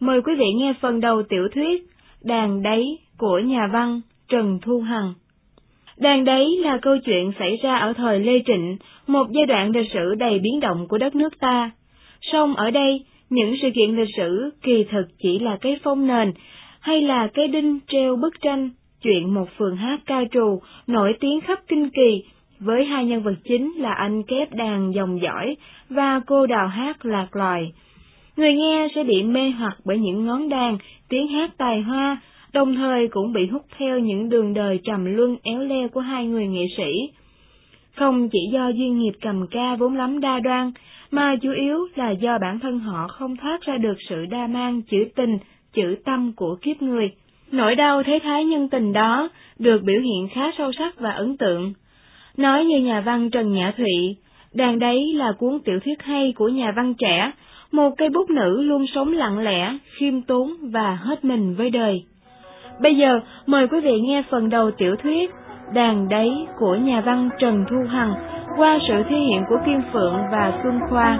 Mời quý vị nghe phần đầu tiểu thuyết Đàn đáy của nhà văn Trần Thu Hằng. Đàn đáy là câu chuyện xảy ra ở thời Lê Trịnh, một giai đoạn lịch sử đầy biến động của đất nước ta. Song ở đây, những sự kiện lịch sử kỳ thực chỉ là cái phong nền, hay là cái đinh treo bức tranh, chuyện một phường hát ca trù nổi tiếng khắp kinh kỳ, với hai nhân vật chính là anh kép đàn dòng giỏi và cô đào hát lạc loài. Người nghe sẽ bị mê hoặc bởi những ngón đàn, tiếng hát tài hoa, đồng thời cũng bị hút theo những đường đời trầm luân éo le của hai người nghệ sĩ. Không chỉ do duyên nghiệp cầm ca vốn lắm đa đoan, mà chủ yếu là do bản thân họ không thoát ra được sự đa mang chữ tình, chữ tâm của kiếp người. Nỗi đau thế thái nhân tình đó được biểu hiện khá sâu sắc và ấn tượng. Nói như nhà văn Trần Nhã Thụy, đàn đấy là cuốn tiểu thuyết hay của nhà văn trẻ, một cây bút nữ luôn sống lặng lẽ, khiêm tốn và hết mình với đời. Bây giờ, mời quý vị nghe phần đầu tiểu thuyết Đàn Đáy của nhà văn Trần Thu Hằng qua sự thể hiện của Kim Phượng và Xuân Khoa.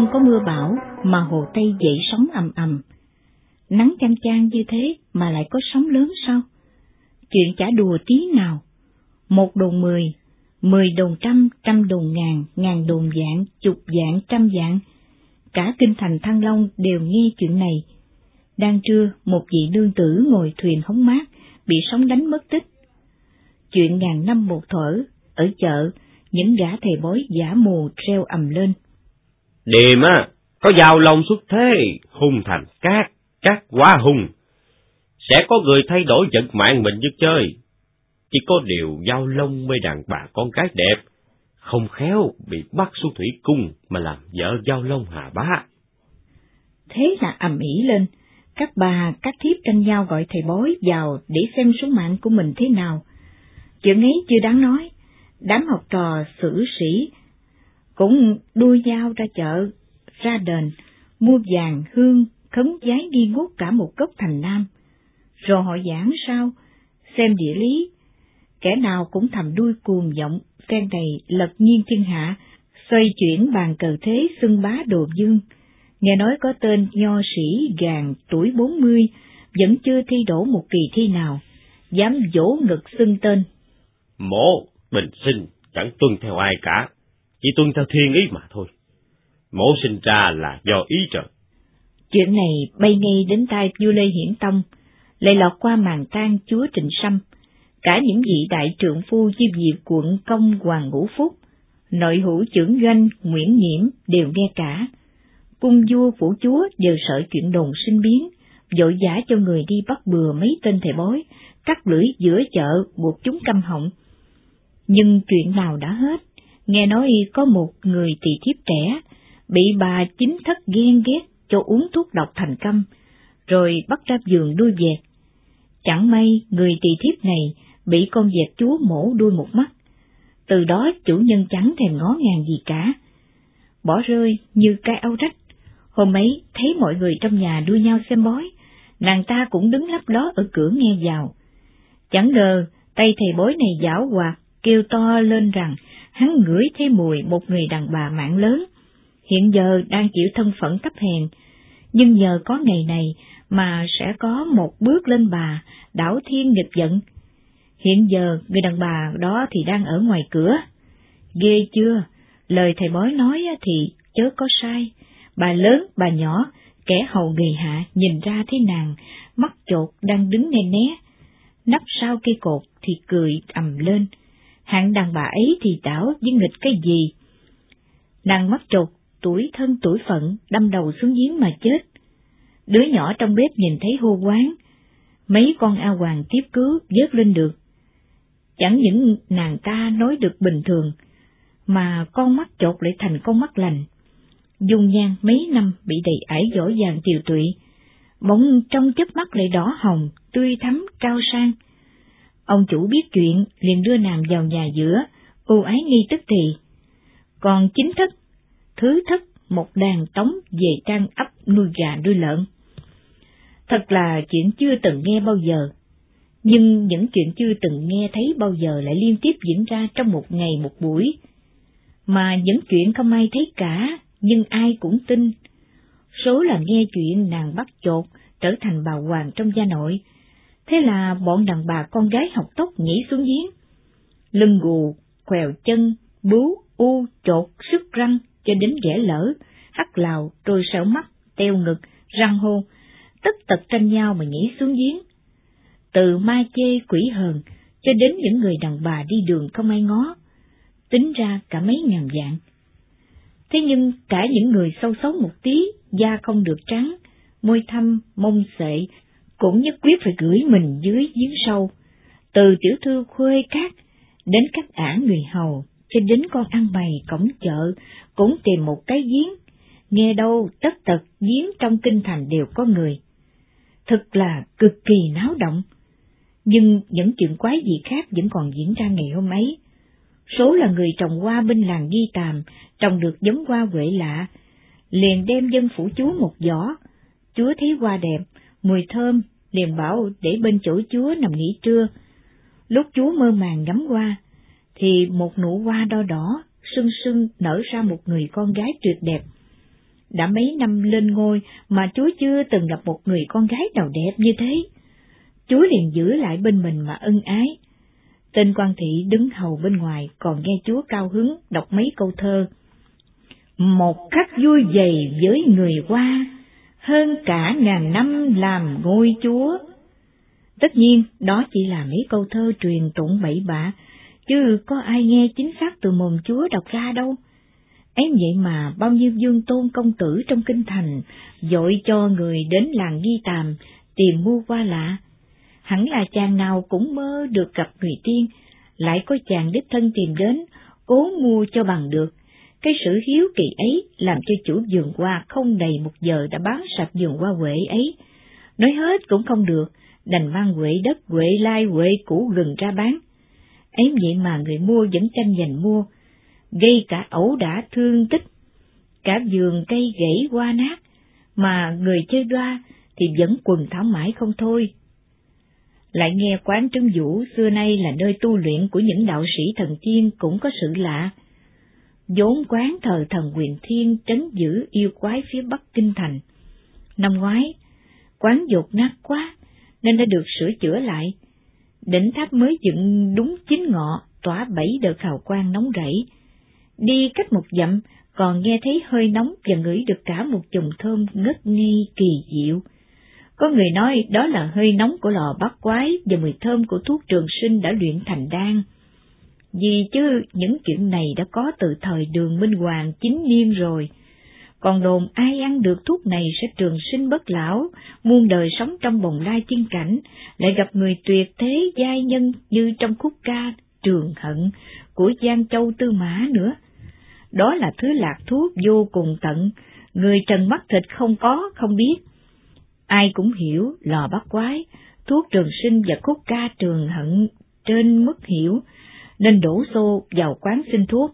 Không có mưa bão mà hồ Tây dậy sóng ầm ầm. Nắng chang chang như thế mà lại có sóng lớn sao? Chuyện chả đùa tí nào. Một đồn mười, mười đồn trăm, trăm đồn ngàn, ngàn đồn dạng, chục dạng, trăm dạng. Cả kinh thành Thăng Long đều nghe chuyện này. Đang trưa, một vị nương tử ngồi thuyền hóng mát, bị sóng đánh mất tích. Chuyện ngàn năm một thở, ở chợ, những gã thầy bói giả mù treo ầm lên. Điềm á, có giao long xuất thế, hung thành cát, cát quá hung. Sẽ có người thay đổi vận mạng mình như chơi. Chỉ có điều giao long mê đàn bà con cái đẹp, không khéo bị bắt xuống thủy cung mà làm vợ giao long hà bá. Thế là ầm ĩ lên, các bà, các thiếp tranh nhau gọi thầy bói vào để xem số mạng của mình thế nào. Chuyện ấy chưa đáng nói, đám học trò xử sĩ cũng đuôi dao ra chợ, ra đền, mua vàng, hương, khấn giái đi ngút cả một gốc thành nam. Rồi họ giảng sao, xem địa lý, kẻ nào cũng thầm đuôi cuồng giọng, phen này lật nhiên thiên hạ, xoay chuyển bàn cờ thế xưng bá đồ dương. Nghe nói có tên nho sĩ gàn tuổi bốn mươi, vẫn chưa thi đổ một kỳ thi nào, dám dỗ ngực xưng tên. Mộ, bình sinh, chẳng tuân theo ai cả, chỉ tuân theo thiên ý mà thôi. Mổ sinh ra là do ý trời. Chuyện này bay ngay đến tai vua Lê Hiển Tông, lại lọt qua màn tang chúa Trịnh Sâm, cả những vị đại trượng phu di diệt quận công Hoàng Ngũ Phúc, nội hữu trưởng doanh Nguyễn Nhiễm đều nghe cả. Cung vua phủ chúa đều sợ chuyện đồn sinh biến, dội giả cho người đi bắt bừa mấy tên thầy bói, cắt lưỡi giữa chợ buộc chúng căm họng. Nhưng chuyện nào đã hết, nghe nói có một người tỳ thiếp trẻ, bị bà chính thất ghen ghét cho uống thuốc độc thành câm, rồi bắt ra giường đuôi vẹt. Chẳng may người tỳ thiếp này bị con vẹt chúa mổ đuôi một mắt, từ đó chủ nhân chẳng thèm ngó ngàng gì cả. Bỏ rơi như cái áo rách, hôm ấy thấy mọi người trong nhà đua nhau xem bói, nàng ta cũng đứng lấp đó ở cửa nghe vào. Chẳng ngờ tay thầy bói này giảo hoạt, kêu to lên rằng hắn ngửi thấy mùi một người đàn bà mạng lớn, hiện giờ đang chịu thân phận thấp hèn, nhưng nhờ có ngày này mà sẽ có một bước lên bà, đảo thiên nghịch giận. Hiện giờ người đàn bà đó thì đang ở ngoài cửa. Ghê chưa? Lời thầy bói nói thì chớ có sai. Bà lớn, bà nhỏ, kẻ hầu người hạ nhìn ra thế nàng, mắt chột đang đứng ngay né. Nắp sau cây cột thì cười ầm lên, hạng đàn bà ấy thì đảo với nghịch cái gì. Nàng mắt trục, tuổi thân tuổi phận, đâm đầu xuống giếng mà chết. Đứa nhỏ trong bếp nhìn thấy hô quán, mấy con A Hoàng tiếp cứu vớt lên được. Chẳng những nàng ta nói được bình thường, mà con mắt chột lại thành con mắt lành. Dung nhan mấy năm bị đầy ải dỗ dàng tiều tụy, bỗng trong chớp mắt lại đỏ hồng, tươi thắm, cao sang. Ông chủ biết chuyện, liền đưa nàng vào nhà giữa, ưu ái nghi tức thì. Còn chính thất, thứ thất, một đàn tống về trang ấp nuôi gà nuôi lợn. Thật là chuyện chưa từng nghe bao giờ, nhưng những chuyện chưa từng nghe thấy bao giờ lại liên tiếp diễn ra trong một ngày một buổi. Mà những chuyện không ai thấy cả, nhưng ai cũng tin. Số là nghe chuyện nàng bắt chột, trở thành bà hoàng trong gia nội. Thế là bọn đàn bà con gái học tóc nhảy xuống giếng. Lưng gù, quèo chân, bú, u, chột, sức răng, cho đến rẽ lỡ, hắt lào, trôi sẹo mắt, teo ngực, răng hô, tất tật tranh nhau mà nhảy xuống giếng. Từ ma chê quỷ hờn, cho đến những người đàn bà đi đường không ai ngó, tính ra cả mấy ngàn dạng. Thế nhưng cả những người sâu xấu một tí, da không được trắng, môi thâm, mông sệ, cũng nhất quyết phải gửi mình dưới giếng sâu. Từ tiểu thư khuê cát, đến các ả người hầu, cho đến con ăn bày cổng chợ, cũng tìm một cái giếng. Nghe đâu tất tật giếng trong kinh thành đều có người. thật là cực kỳ náo động. Nhưng những chuyện quái gì khác vẫn còn diễn ra ngày hôm ấy. Số là người trồng hoa bên làng Di Tàm, trồng được giống hoa quệ lạ, liền đem dân phủ chúa một giỏ. Chúa thấy hoa đẹp, mùi thơm, liền bảo để bên chỗ chúa nằm nghỉ trưa. Lúc chúa mơ màng ngắm qua, thì một nụ hoa đo đỏ, sưng sưng nở ra một người con gái tuyệt đẹp. Đã mấy năm lên ngôi mà chúa chưa từng gặp một người con gái nào đẹp như thế. Chúa liền giữ lại bên mình mà ân ái. Tên quan thị đứng hầu bên ngoài còn nghe chúa cao hứng đọc mấy câu thơ. Một khách vui dày với người qua, hơn cả ngàn năm làm ngôi chúa. Tất nhiên, đó chỉ là mấy câu thơ truyền tụng bậy bạ, chứ có ai nghe chính xác từ mồm chúa đọc ra đâu. Ấy vậy mà bao nhiêu dương tôn công tử trong kinh thành, dội cho người đến làng Ghi Tàm, tìm mua qua lạ. Hẳn là chàng nào cũng mơ được gặp người tiên, lại có chàng đích thân tìm đến, cố mua cho bằng được. Cái sự hiếu kỳ ấy làm cho chủ vườn hoa không đầy một giờ đã bán sạch vườn hoa huệ ấy. Nói hết cũng không được, đành mang huệ đất, huệ lai, huệ cũ gừng ra bán. Ấy vậy mà người mua vẫn tranh giành mua, gây cả ẩu đả thương tích. Cả vườn cây gãy hoa nát, mà người chơi đoa thì vẫn quần thảo mãi không thôi. Lại nghe quán trấn vũ xưa nay là nơi tu luyện của những đạo sĩ thần tiên cũng có sự lạ vốn quán thờ thần quyền thiên trấn giữ yêu quái phía bắc kinh thành. Năm ngoái, quán dột nát quá, nên đã được sửa chữa lại. Đỉnh tháp mới dựng đúng chín ngọ, tỏa bảy đợt hào quang nóng rẫy. Đi cách một dặm, còn nghe thấy hơi nóng và ngửi được cả một chùm thơm ngất ngây kỳ diệu. Có người nói đó là hơi nóng của lò bát quái và mùi thơm của thuốc trường sinh đã luyện thành đan. Vì chứ những chuyện này đã có từ thời đường Minh Hoàng chính niên rồi. Còn đồn ai ăn được thuốc này sẽ trường sinh bất lão, muôn đời sống trong bồng lai tiên cảnh, lại gặp người tuyệt thế giai nhân như trong khúc ca Trường Hận của Giang Châu Tư Mã nữa. Đó là thứ lạc thuốc vô cùng tận, người trần mắt thịt không có, không biết. Ai cũng hiểu lò bắt quái, thuốc trường sinh và khúc ca trường hận trên mức hiểu, nên đổ xô vào quán xin thuốc.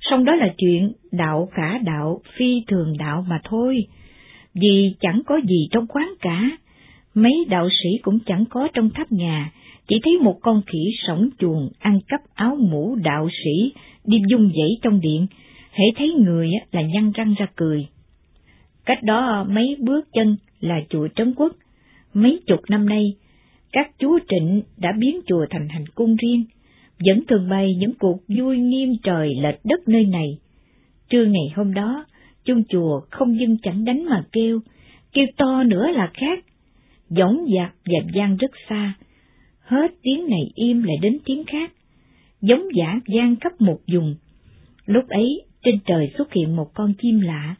Song đó là chuyện đạo cả đạo, phi thường đạo mà thôi, vì chẳng có gì trong quán cả, mấy đạo sĩ cũng chẳng có trong tháp nhà, chỉ thấy một con khỉ sống chuồng ăn cắp áo mũ đạo sĩ đi dung dãy trong điện, hễ thấy người là nhăn răng ra cười. Cách đó mấy bước chân là chùa Trấn Quốc. Mấy chục năm nay, các chúa trịnh đã biến chùa thành hành cung riêng, vẫn thường bày những cuộc vui nghiêm trời lệch đất nơi này. Trưa ngày hôm đó, chung chùa không dưng chẳng đánh mà kêu, kêu to nữa là khác. Giống dạc và gian rất xa, hết tiếng này im lại đến tiếng khác, giống giả gian khắp một vùng. Lúc ấy, trên trời xuất hiện một con chim lạ,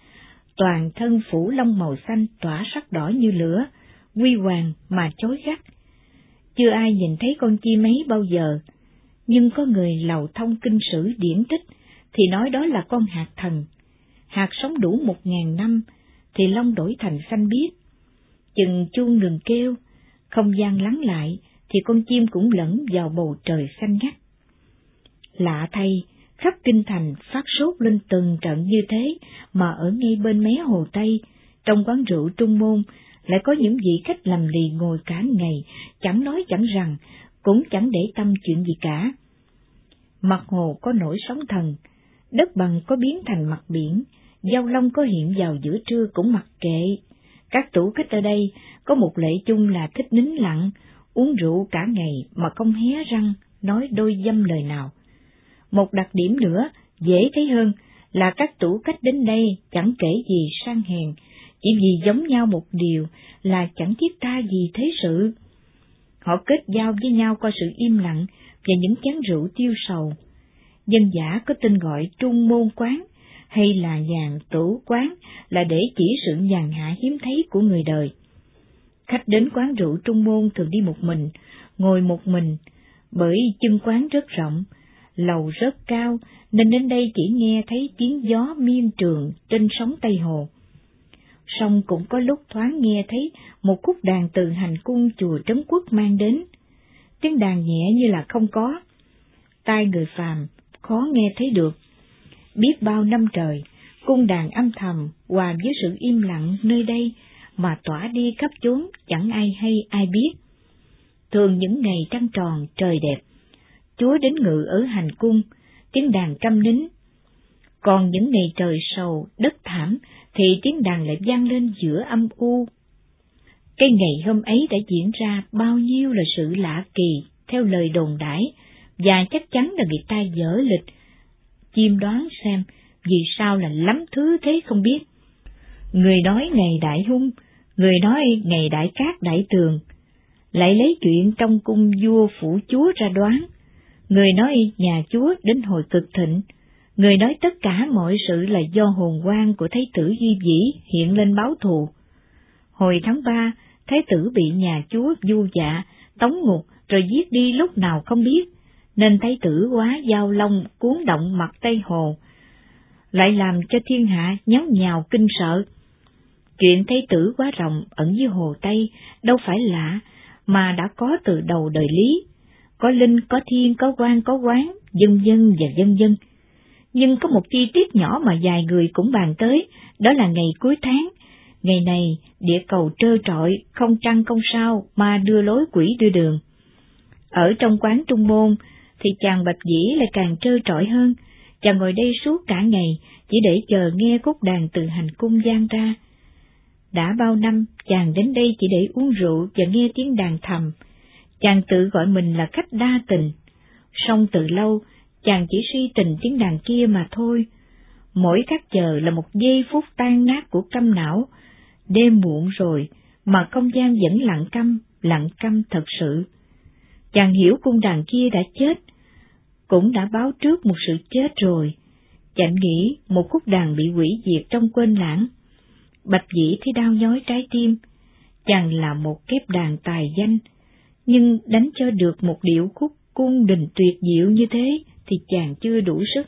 toàn thân phủ lông màu xanh tỏa sắc đỏ như lửa, quy hoàng mà chói gắt. Chưa ai nhìn thấy con chim ấy bao giờ, nhưng có người lầu thông kinh sử điển tích thì nói đó là con hạt thần. Hạt sống đủ một ngàn năm thì long đổi thành xanh biếc. chừng chuông ngừng kêu, không gian lắng lại, thì con chim cũng lẫn vào bầu trời xanh ngắt. Lạ thay, khắp kinh thành phát sốt lên từng trận như thế, mà ở ngay bên mé hồ Tây, trong quán rượu Trung Môn, lại có những vị khách lầm lì ngồi cả ngày, chẳng nói chẳng rằng, cũng chẳng để tâm chuyện gì cả. Mặt hồ có nổi sóng thần, đất bằng có biến thành mặt biển, giao long có hiện vào giữa trưa cũng mặc kệ. Các tủ khách ở đây có một lệ chung là thích nín lặng, uống rượu cả ngày mà không hé răng, nói đôi dâm lời nào. Một đặc điểm nữa, dễ thấy hơn, là các tủ khách đến đây chẳng kể gì sang hèn, chỉ vì giống nhau một điều là chẳng thiết tha gì thế sự. Họ kết giao với nhau qua sự im lặng và những chén rượu tiêu sầu. Dân giả có tên gọi trung môn quán hay là nhàn tủ quán là để chỉ sự nhàn hạ hiếm thấy của người đời. Khách đến quán rượu trung môn thường đi một mình, ngồi một mình, bởi chân quán rất rộng, lầu rất cao, nên đến đây chỉ nghe thấy tiếng gió miên trường trên sóng Tây Hồ. Song cũng có lúc thoáng nghe thấy một khúc đàn từ hành cung chùa Trấn Quốc mang đến. Tiếng đàn nhẹ như là không có. Tai người phàm khó nghe thấy được. Biết bao năm trời, cung đàn âm thầm hòa với sự im lặng nơi đây mà tỏa đi khắp chốn chẳng ai hay ai biết. Thường những ngày trăng tròn trời đẹp, Chúa đến ngự ở hành cung, tiếng đàn câm nín. Còn những ngày trời sầu, đất thảm, thì tiếng đàn lại vang lên giữa âm u. Cái ngày hôm ấy đã diễn ra bao nhiêu là sự lạ kỳ, theo lời đồn đãi, và chắc chắn là người ta dở lịch. Chim đoán xem, vì sao là lắm thứ thế không biết. Người nói ngày đại hung, người nói ngày đại cát đại tường, lại lấy chuyện trong cung vua phủ chúa ra đoán. Người nói nhà chúa đến hồi cực thịnh, người nói tất cả mọi sự là do hồn quan của Thái tử Di Vĩ hiện lên báo thù. Hồi tháng ba, Thái tử bị nhà chúa du dạ, tống ngục rồi giết đi lúc nào không biết, nên Thái tử quá giao long cuốn động mặt Tây Hồ, lại làm cho thiên hạ nháo nhào kinh sợ. Chuyện Thái tử quá rộng ẩn dưới Hồ Tây đâu phải lạ, mà đã có từ đầu đời Lý. Có linh, có thiên, có quan, có quán, dân dân và dân dân. Nhưng có một chi tiết nhỏ mà vài người cũng bàn tới, đó là ngày cuối tháng. Ngày này, địa cầu trơ trọi, không trăng không sao, mà đưa lối quỷ đưa đường. Ở trong quán trung môn, thì chàng bạch dĩ lại càng trơ trọi hơn, chàng ngồi đây suốt cả ngày, chỉ để chờ nghe khúc đàn từ hành cung gian ra. Đã bao năm, chàng đến đây chỉ để uống rượu và nghe tiếng đàn thầm. Chàng tự gọi mình là khách đa tình. Song từ lâu, chàng chỉ suy tình tiếng đàn kia mà thôi. Mỗi khắc chờ là một giây phút tan nát của câm não. Đêm muộn rồi, mà không gian vẫn lặng câm, lặng câm thật sự. Chàng hiểu cung đàn kia đã chết, cũng đã báo trước một sự chết rồi. Chàng nghĩ một khúc đàn bị hủy diệt trong quên lãng. Bạch dĩ thấy đau nhói trái tim, chàng là một kép đàn tài danh, nhưng đánh cho được một điệu khúc cung đình tuyệt diệu như thế thì chàng chưa đủ sức.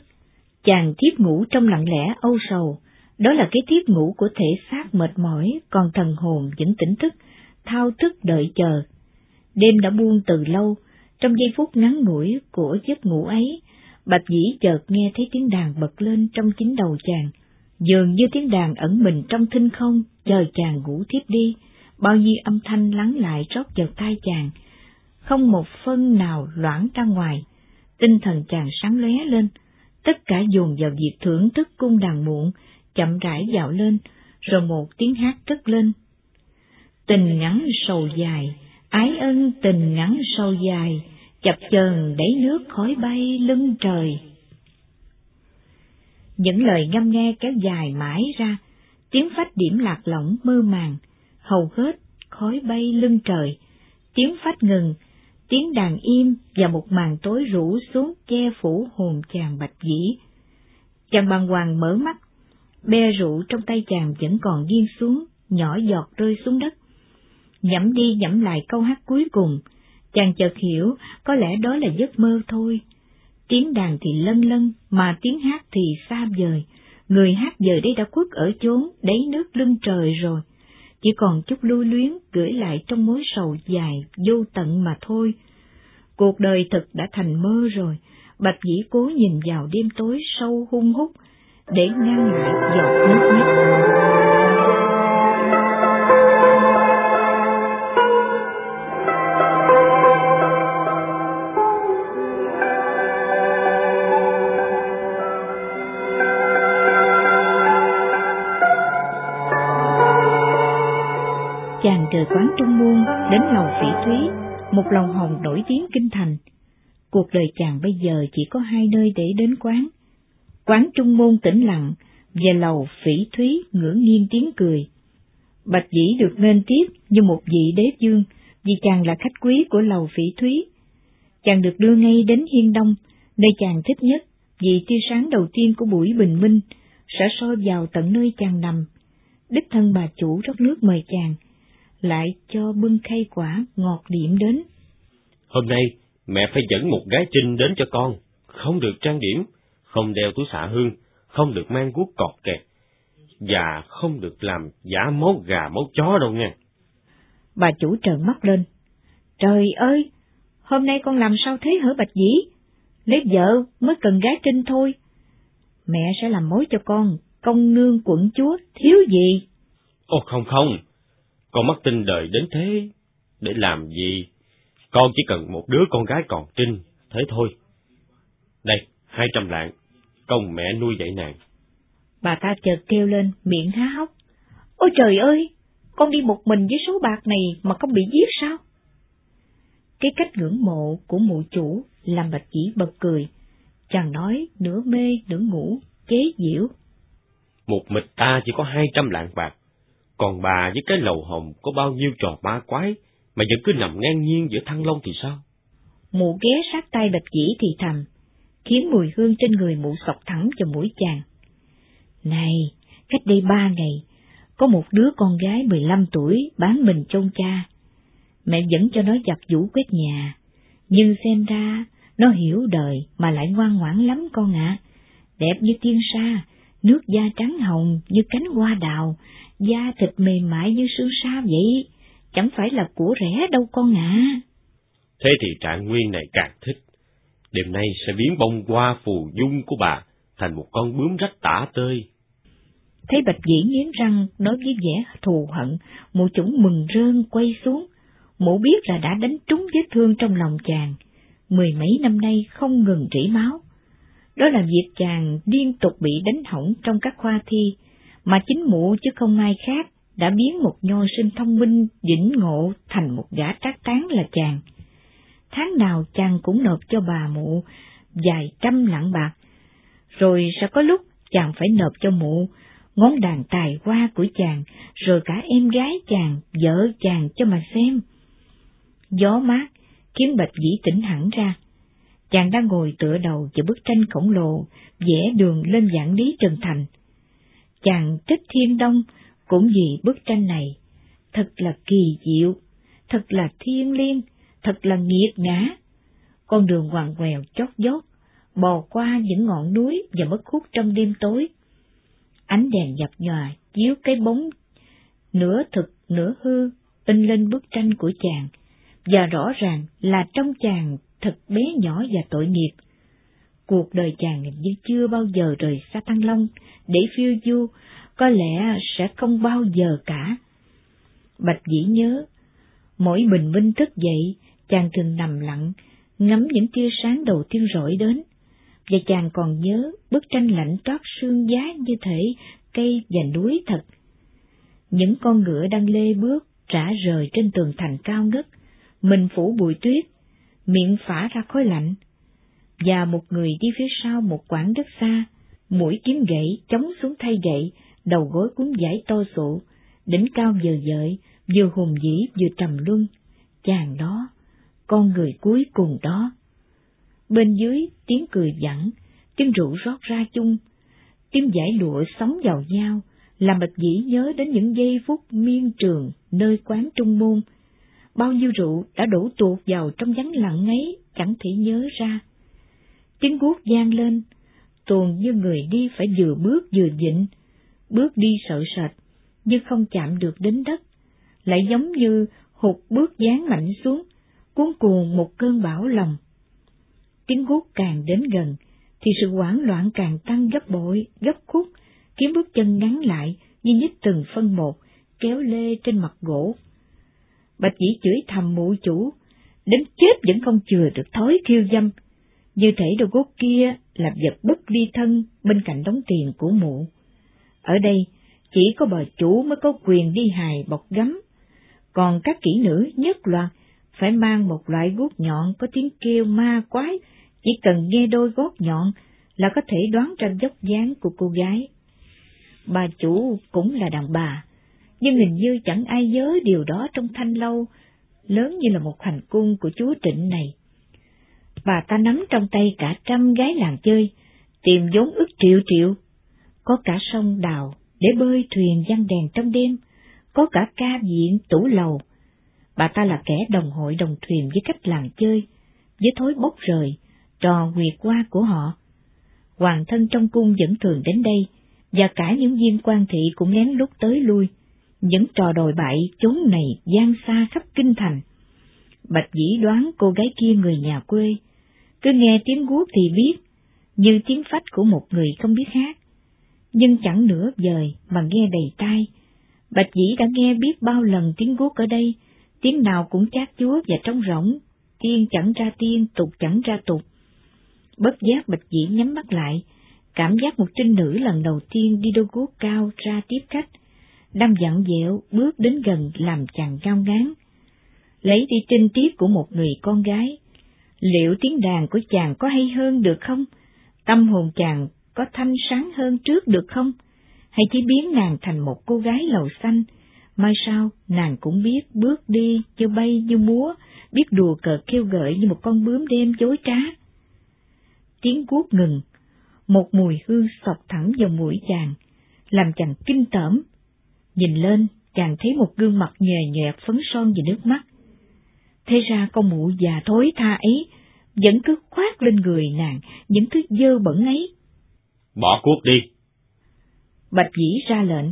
Chàng thiếp ngủ trong lặng lẽ âu sầu, đó là cái thiếp ngủ của thể xác mệt mỏi, còn thần hồn vẫn tỉnh thức, thao thức đợi chờ. Đêm đã buông từ lâu, trong giây phút ngắn ngủi của giấc ngủ ấy, Bạch Dĩ chợt nghe thấy tiếng đàn bật lên trong chính đầu chàng, dường như tiếng đàn ẩn mình trong thinh không, chờ chàng ngủ thiếp đi, bao nhiêu âm thanh lắng lại rót vào tai chàng, không một phân nào loãng ra ngoài, tinh thần chàng sáng lóe lên, tất cả dồn vào việc thưởng thức cung đàn muộn, chậm rãi dạo lên, rồi một tiếng hát cất lên. Tình ngắn sầu dài, ái ân tình ngắn sầu dài, chập chờn đẩy nước khói bay lưng trời. Những lời ngâm nghe kéo dài mãi ra, tiếng phách điểm lạc lõng mơ màng, hầu hết khói bay lưng trời, tiếng phách ngừng, tiếng đàn im và một màn tối rủ xuống che phủ hồn chàng bạch dĩ. Chàng bàng hoàng mở mắt, be rượu trong tay chàng vẫn còn nghiêng xuống, nhỏ giọt rơi xuống đất. Nhẩm đi nhẩm lại câu hát cuối cùng, chàng chợt hiểu có lẽ đó là giấc mơ thôi. Tiếng đàn thì lân lân, mà tiếng hát thì xa vời, người hát giờ đây đã khuất ở chốn đáy nước lưng trời rồi chỉ còn chút lưu luyến gửi lại trong mối sầu dài vô tận mà thôi. Cuộc đời thực đã thành mơ rồi, Bạch Dĩ cố nhìn vào đêm tối sâu hung hút để ngăn lại giọt nước mắt. Từ quán Trung Muôn đến lầu Phỉ Thúy, một lầu hồng nổi tiếng kinh thành. Cuộc đời chàng bây giờ chỉ có hai nơi để đến quán. Quán Trung Môn tĩnh lặng, và lầu Phỉ Thúy ngưỡng nghiêng tiếng cười. Bạch Dĩ được nên tiếp như một vị đế dương, vì chàng là khách quý của lầu Phỉ Thúy. Chàng được đưa ngay đến Hiên Đông, nơi chàng thích nhất, vì tia sáng đầu tiên của buổi bình minh sẽ soi vào tận nơi chàng nằm. Đích thân bà chủ rót nước mời chàng, lại cho bưng khay quả ngọt điểm đến. Hôm nay, mẹ phải dẫn một gái trinh đến cho con, không được trang điểm, không đeo túi xạ hương, không được mang guốc cọt kẹt, và không được làm giả máu gà máu chó đâu nha. Bà chủ trợn mắt lên. Trời ơi, hôm nay con làm sao thế hả Bạch Dĩ? Lấy vợ mới cần gái trinh thôi. Mẹ sẽ làm mối cho con, công nương quận chúa, thiếu gì? Ồ không không, con mất tin đời đến thế, để làm gì? Con chỉ cần một đứa con gái còn trinh, thế thôi. Đây, hai trăm lạng, công mẹ nuôi dạy nàng. Bà ta chợt kêu lên, miệng há hốc. Ôi trời ơi, con đi một mình với số bạc này mà không bị giết sao? Cái cách ngưỡng mộ của mụ chủ làm bạch chỉ bật cười. Chàng nói nửa mê nửa ngủ, chế diễu. Một mịch ta chỉ có hai trăm lạng bạc, còn bà với cái lầu hồng có bao nhiêu trò ma quái mà vẫn cứ nằm ngang nhiên giữa thăng long thì sao? Mụ ghé sát tay bạch dĩ thì thầm, khiến mùi hương trên người mụ sọc thẳng cho mũi chàng. Này, cách đây ba ngày, có một đứa con gái 15 tuổi bán mình trông cha. Mẹ dẫn cho nó giặt vũ quét nhà, nhưng xem ra nó hiểu đời mà lại ngoan ngoãn lắm con ạ. Đẹp như tiên sa, nước da trắng hồng như cánh hoa đào, da thịt mềm mại như sương sa vậy, chẳng phải là của rẻ đâu con ạ. Thế thì trạng nguyên này càng thích. Đêm nay sẽ biến bông hoa phù dung của bà thành một con bướm rách tả tơi. Thấy bạch dĩ nghiến răng nói với vẻ thù hận, mụ chủng mừng rơn quay xuống. Mụ biết là đã đánh trúng vết thương trong lòng chàng, mười mấy năm nay không ngừng rỉ máu. Đó là việc chàng liên tục bị đánh hỏng trong các khoa thi, mà chính mụ chứ không ai khác đã biến một nho sinh thông minh vĩnh ngộ thành một gã trác tán là chàng. Tháng nào chàng cũng nộp cho bà mụ vài trăm lạng bạc, rồi sẽ có lúc chàng phải nộp cho mụ ngón đàn tài hoa của chàng, rồi cả em gái chàng, vợ chàng cho mà xem. Gió mát khiến Bạch Dĩ tỉnh hẳn ra. Chàng đang ngồi tựa đầu vào bức tranh khổng lồ, vẽ đường lên dạng lý Trần Thành chàng thích thiên đông cũng vì bức tranh này, thật là kỳ diệu, thật là thiên liêng, thật là nghiệt ngã. Con đường hoàng quèo chót dốt, bò qua những ngọn núi và mất hút trong đêm tối. Ánh đèn dập nhòa chiếu cái bóng nửa thực nửa hư in lên bức tranh của chàng, và rõ ràng là trong chàng thật bé nhỏ và tội nghiệp. Cuộc đời chàng như chưa bao giờ rời xa Thăng Long để phiêu du, có lẽ sẽ không bao giờ cả. Bạch dĩ nhớ, mỗi bình minh thức dậy, chàng thường nằm lặng, ngắm những tia sáng đầu tiên rọi đến, và chàng còn nhớ bức tranh lạnh toát sương giá như thể cây và núi thật. Những con ngựa đang lê bước trả rời trên tường thành cao ngất, mình phủ bụi tuyết, miệng phả ra khói lạnh, và một người đi phía sau một quãng đất xa, mũi kiếm gậy chống xuống thay gậy, đầu gối cuốn giải to sụ, đỉnh cao vừa dợi, vừa hùng dĩ vừa trầm luân, chàng đó, con người cuối cùng đó. Bên dưới tiếng cười vẳng, tiếng rượu rót ra chung, tiếng giải lụa sóng vào nhau, làm bạch dĩ nhớ đến những giây phút miên trường nơi quán trung môn. Bao nhiêu rượu đã đổ tuột vào trong vắng lặng ấy, chẳng thể nhớ ra. Tiếng guốc gian lên, tuồn như người đi phải vừa bước vừa dịnh, bước đi sợ sệt, nhưng không chạm được đến đất, lại giống như hụt bước dán mạnh xuống, cuốn cuồng một cơn bão lòng. Tiếng guốc càng đến gần, thì sự hoảng loạn càng tăng gấp bội, gấp khúc, khiến bước chân ngắn lại như nhích từng phân một, kéo lê trên mặt gỗ. Bạch dĩ chửi thầm mụ chủ, đến chết vẫn không chừa được thói khiêu dâm, như thể đồ gốt kia là vật bất ly thân bên cạnh đóng tiền của mụ. Ở đây, chỉ có bà chủ mới có quyền đi hài bọc gấm, còn các kỹ nữ nhất loạt phải mang một loại guốc nhọn có tiếng kêu ma quái, chỉ cần nghe đôi gót nhọn là có thể đoán ra dốc dáng của cô gái. Bà chủ cũng là đàn bà, nhưng hình như chẳng ai nhớ điều đó trong thanh lâu, lớn như là một hành cung của chúa Trịnh này. Bà ta nắm trong tay cả trăm gái làng chơi, tìm vốn ức triệu triệu. Có cả sông đào để bơi thuyền giăng đèn trong đêm, có cả ca diện tủ lầu. Bà ta là kẻ đồng hội đồng thuyền với cách làng chơi, với thối bốc rời, trò nguyệt qua của họ. Hoàng thân trong cung vẫn thường đến đây, và cả những viên quan thị cũng lén lút tới lui, những trò đồi bại chốn này gian xa khắp kinh thành. Bạch dĩ đoán cô gái kia người nhà quê, cứ nghe tiếng guốc thì biết, như tiếng phách của một người không biết hát. Nhưng chẳng nửa vời mà nghe đầy tai. Bạch dĩ đã nghe biết bao lần tiếng guốc ở đây, tiếng nào cũng chát chúa và trống rỗng, tiên chẳng ra tiên, tục chẳng ra tục. Bất giác bạch dĩ nhắm mắt lại, cảm giác một trinh nữ lần đầu tiên đi đôi guốc cao ra tiếp khách, đang dặn dẹo bước đến gần làm chàng cao ngán. Lấy đi trinh tiết của một người con gái, liệu tiếng đàn của chàng có hay hơn được không? Tâm hồn chàng có thanh sáng hơn trước được không? Hay chỉ biến nàng thành một cô gái lầu xanh, mai sau nàng cũng biết bước đi như bay như múa, biết đùa cợt kêu gợi như một con bướm đêm chối trá. Tiếng guốc ngừng, một mùi hương sọc thẳng vào mũi chàng, làm chàng kinh tởm. Nhìn lên, chàng thấy một gương mặt nhòe nhòe phấn son và nước mắt. Thế ra con mụ già thối tha ấy vẫn cứ khoác lên người nàng những thứ dơ bẩn ấy. Bỏ cuốc đi. Bạch dĩ ra lệnh.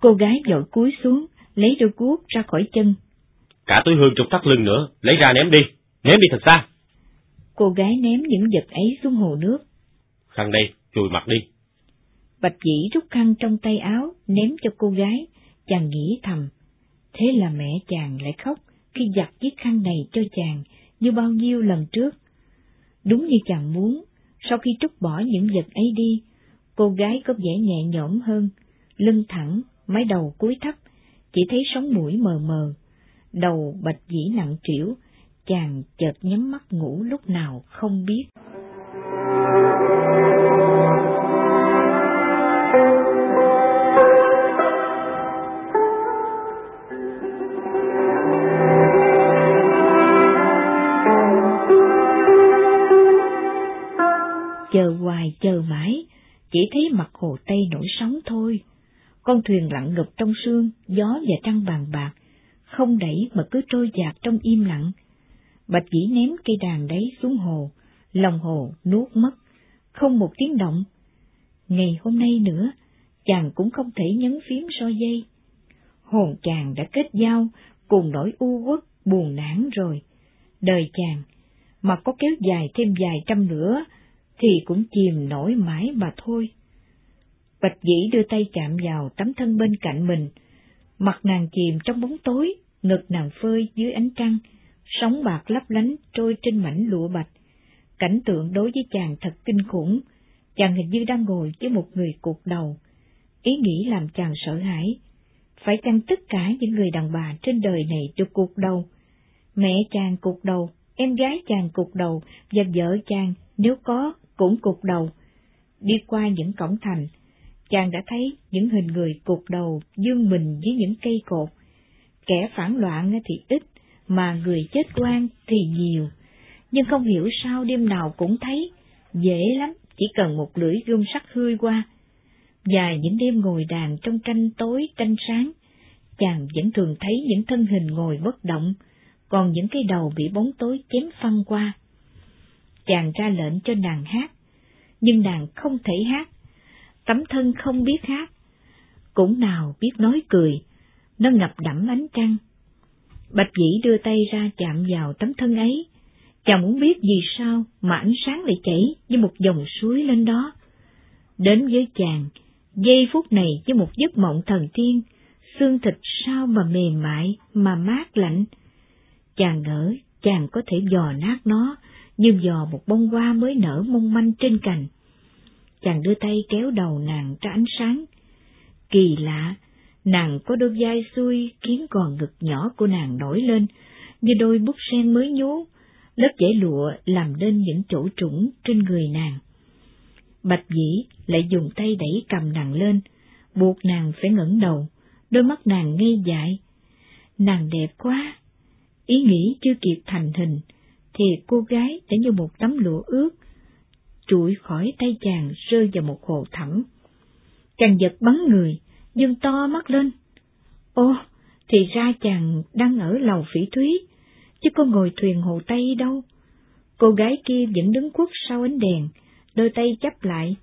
Cô gái dội cúi xuống, lấy đôi cuốc ra khỏi chân. Cả túi hương trong thắt lưng nữa, lấy ra ném đi, ném đi thật xa. Cô gái ném những vật ấy xuống hồ nước. Khăn đây, chùi mặt đi. Bạch dĩ rút khăn trong tay áo, ném cho cô gái, chàng nghĩ thầm. Thế là mẹ chàng lại khóc khi giặt chiếc khăn này cho chàng như bao nhiêu lần trước. Đúng như chàng muốn, sau khi trút bỏ những vật ấy đi, cô gái có vẻ nhẹ nhõm hơn, lưng thẳng, mái đầu cúi thấp, chỉ thấy sống mũi mờ mờ, đầu bạch dĩ nặng trĩu, chàng chợt nhắm mắt ngủ lúc nào không biết. Chờ hoài chờ mãi, chỉ thấy mặt hồ Tây nổi sóng thôi. Con thuyền lặng ngập trong sương, gió và trăng bàn bạc, không đẩy mà cứ trôi dạt trong im lặng. Bạch dĩ ném cây đàn đấy xuống hồ, lòng hồ nuốt mất, không một tiếng động. Ngày hôm nay nữa, chàng cũng không thể nhấn phím so dây. Hồn chàng đã kết giao cùng nỗi u uất buồn nản rồi. Đời chàng, mà có kéo dài thêm vài trăm nữa thì cũng chìm nổi mãi mà thôi. Bạch dĩ đưa tay chạm vào tấm thân bên cạnh mình, mặt nàng chìm trong bóng tối, ngực nàng phơi dưới ánh trăng, sóng bạc lấp lánh trôi trên mảnh lụa bạch. Cảnh tượng đối với chàng thật kinh khủng, chàng hình như đang ngồi với một người cuộc đầu. Ý nghĩ làm chàng sợ hãi. Phải chăng tất cả những người đàn bà trên đời này đều cuộc đầu? Mẹ chàng cuộc đầu, em gái chàng cuộc đầu và vợ chàng nếu có cũng cục đầu. Đi qua những cổng thành, chàng đã thấy những hình người cục đầu dương mình dưới những cây cột. Kẻ phản loạn thì ít, mà người chết quan thì nhiều. Nhưng không hiểu sao đêm nào cũng thấy, dễ lắm, chỉ cần một lưỡi gươm sắt hươi qua. Dài những đêm ngồi đàn trong tranh tối, tranh sáng, chàng vẫn thường thấy những thân hình ngồi bất động, còn những cái đầu bị bóng tối chém phăng qua chàng ra lệnh cho nàng hát, nhưng nàng không thể hát, tấm thân không biết hát, cũng nào biết nói cười, nó ngập đẫm ánh trăng. Bạch dĩ đưa tay ra chạm vào tấm thân ấy, chàng muốn biết vì sao mà ánh sáng lại chảy như một dòng suối lên đó. Đến với chàng, giây phút này như một giấc mộng thần tiên, xương thịt sao mà mềm mại, mà mát lạnh. Chàng ngỡ chàng có thể dò nát nó, như dò một bông hoa mới nở mong manh trên cành. Chàng đưa tay kéo đầu nàng ra ánh sáng. Kỳ lạ, nàng có đôi vai xuôi khiến còn ngực nhỏ của nàng nổi lên, như đôi bút sen mới nhú, lớp dễ lụa làm nên những chỗ trũng trên người nàng. Bạch dĩ lại dùng tay đẩy cầm nàng lên, buộc nàng phải ngẩng đầu, đôi mắt nàng ngây dại. Nàng đẹp quá! Ý nghĩ chưa kịp thành hình, thì cô gái đã như một tấm lụa ướt, trụi khỏi tay chàng rơi vào một hồ thẳm. Chàng giật bắn người, dương to mắt lên. Ô, thì ra chàng đang ở lầu phỉ thúy, chứ có ngồi thuyền hồ Tây đâu. Cô gái kia vẫn đứng khuất sau ánh đèn, đôi tay chấp lại,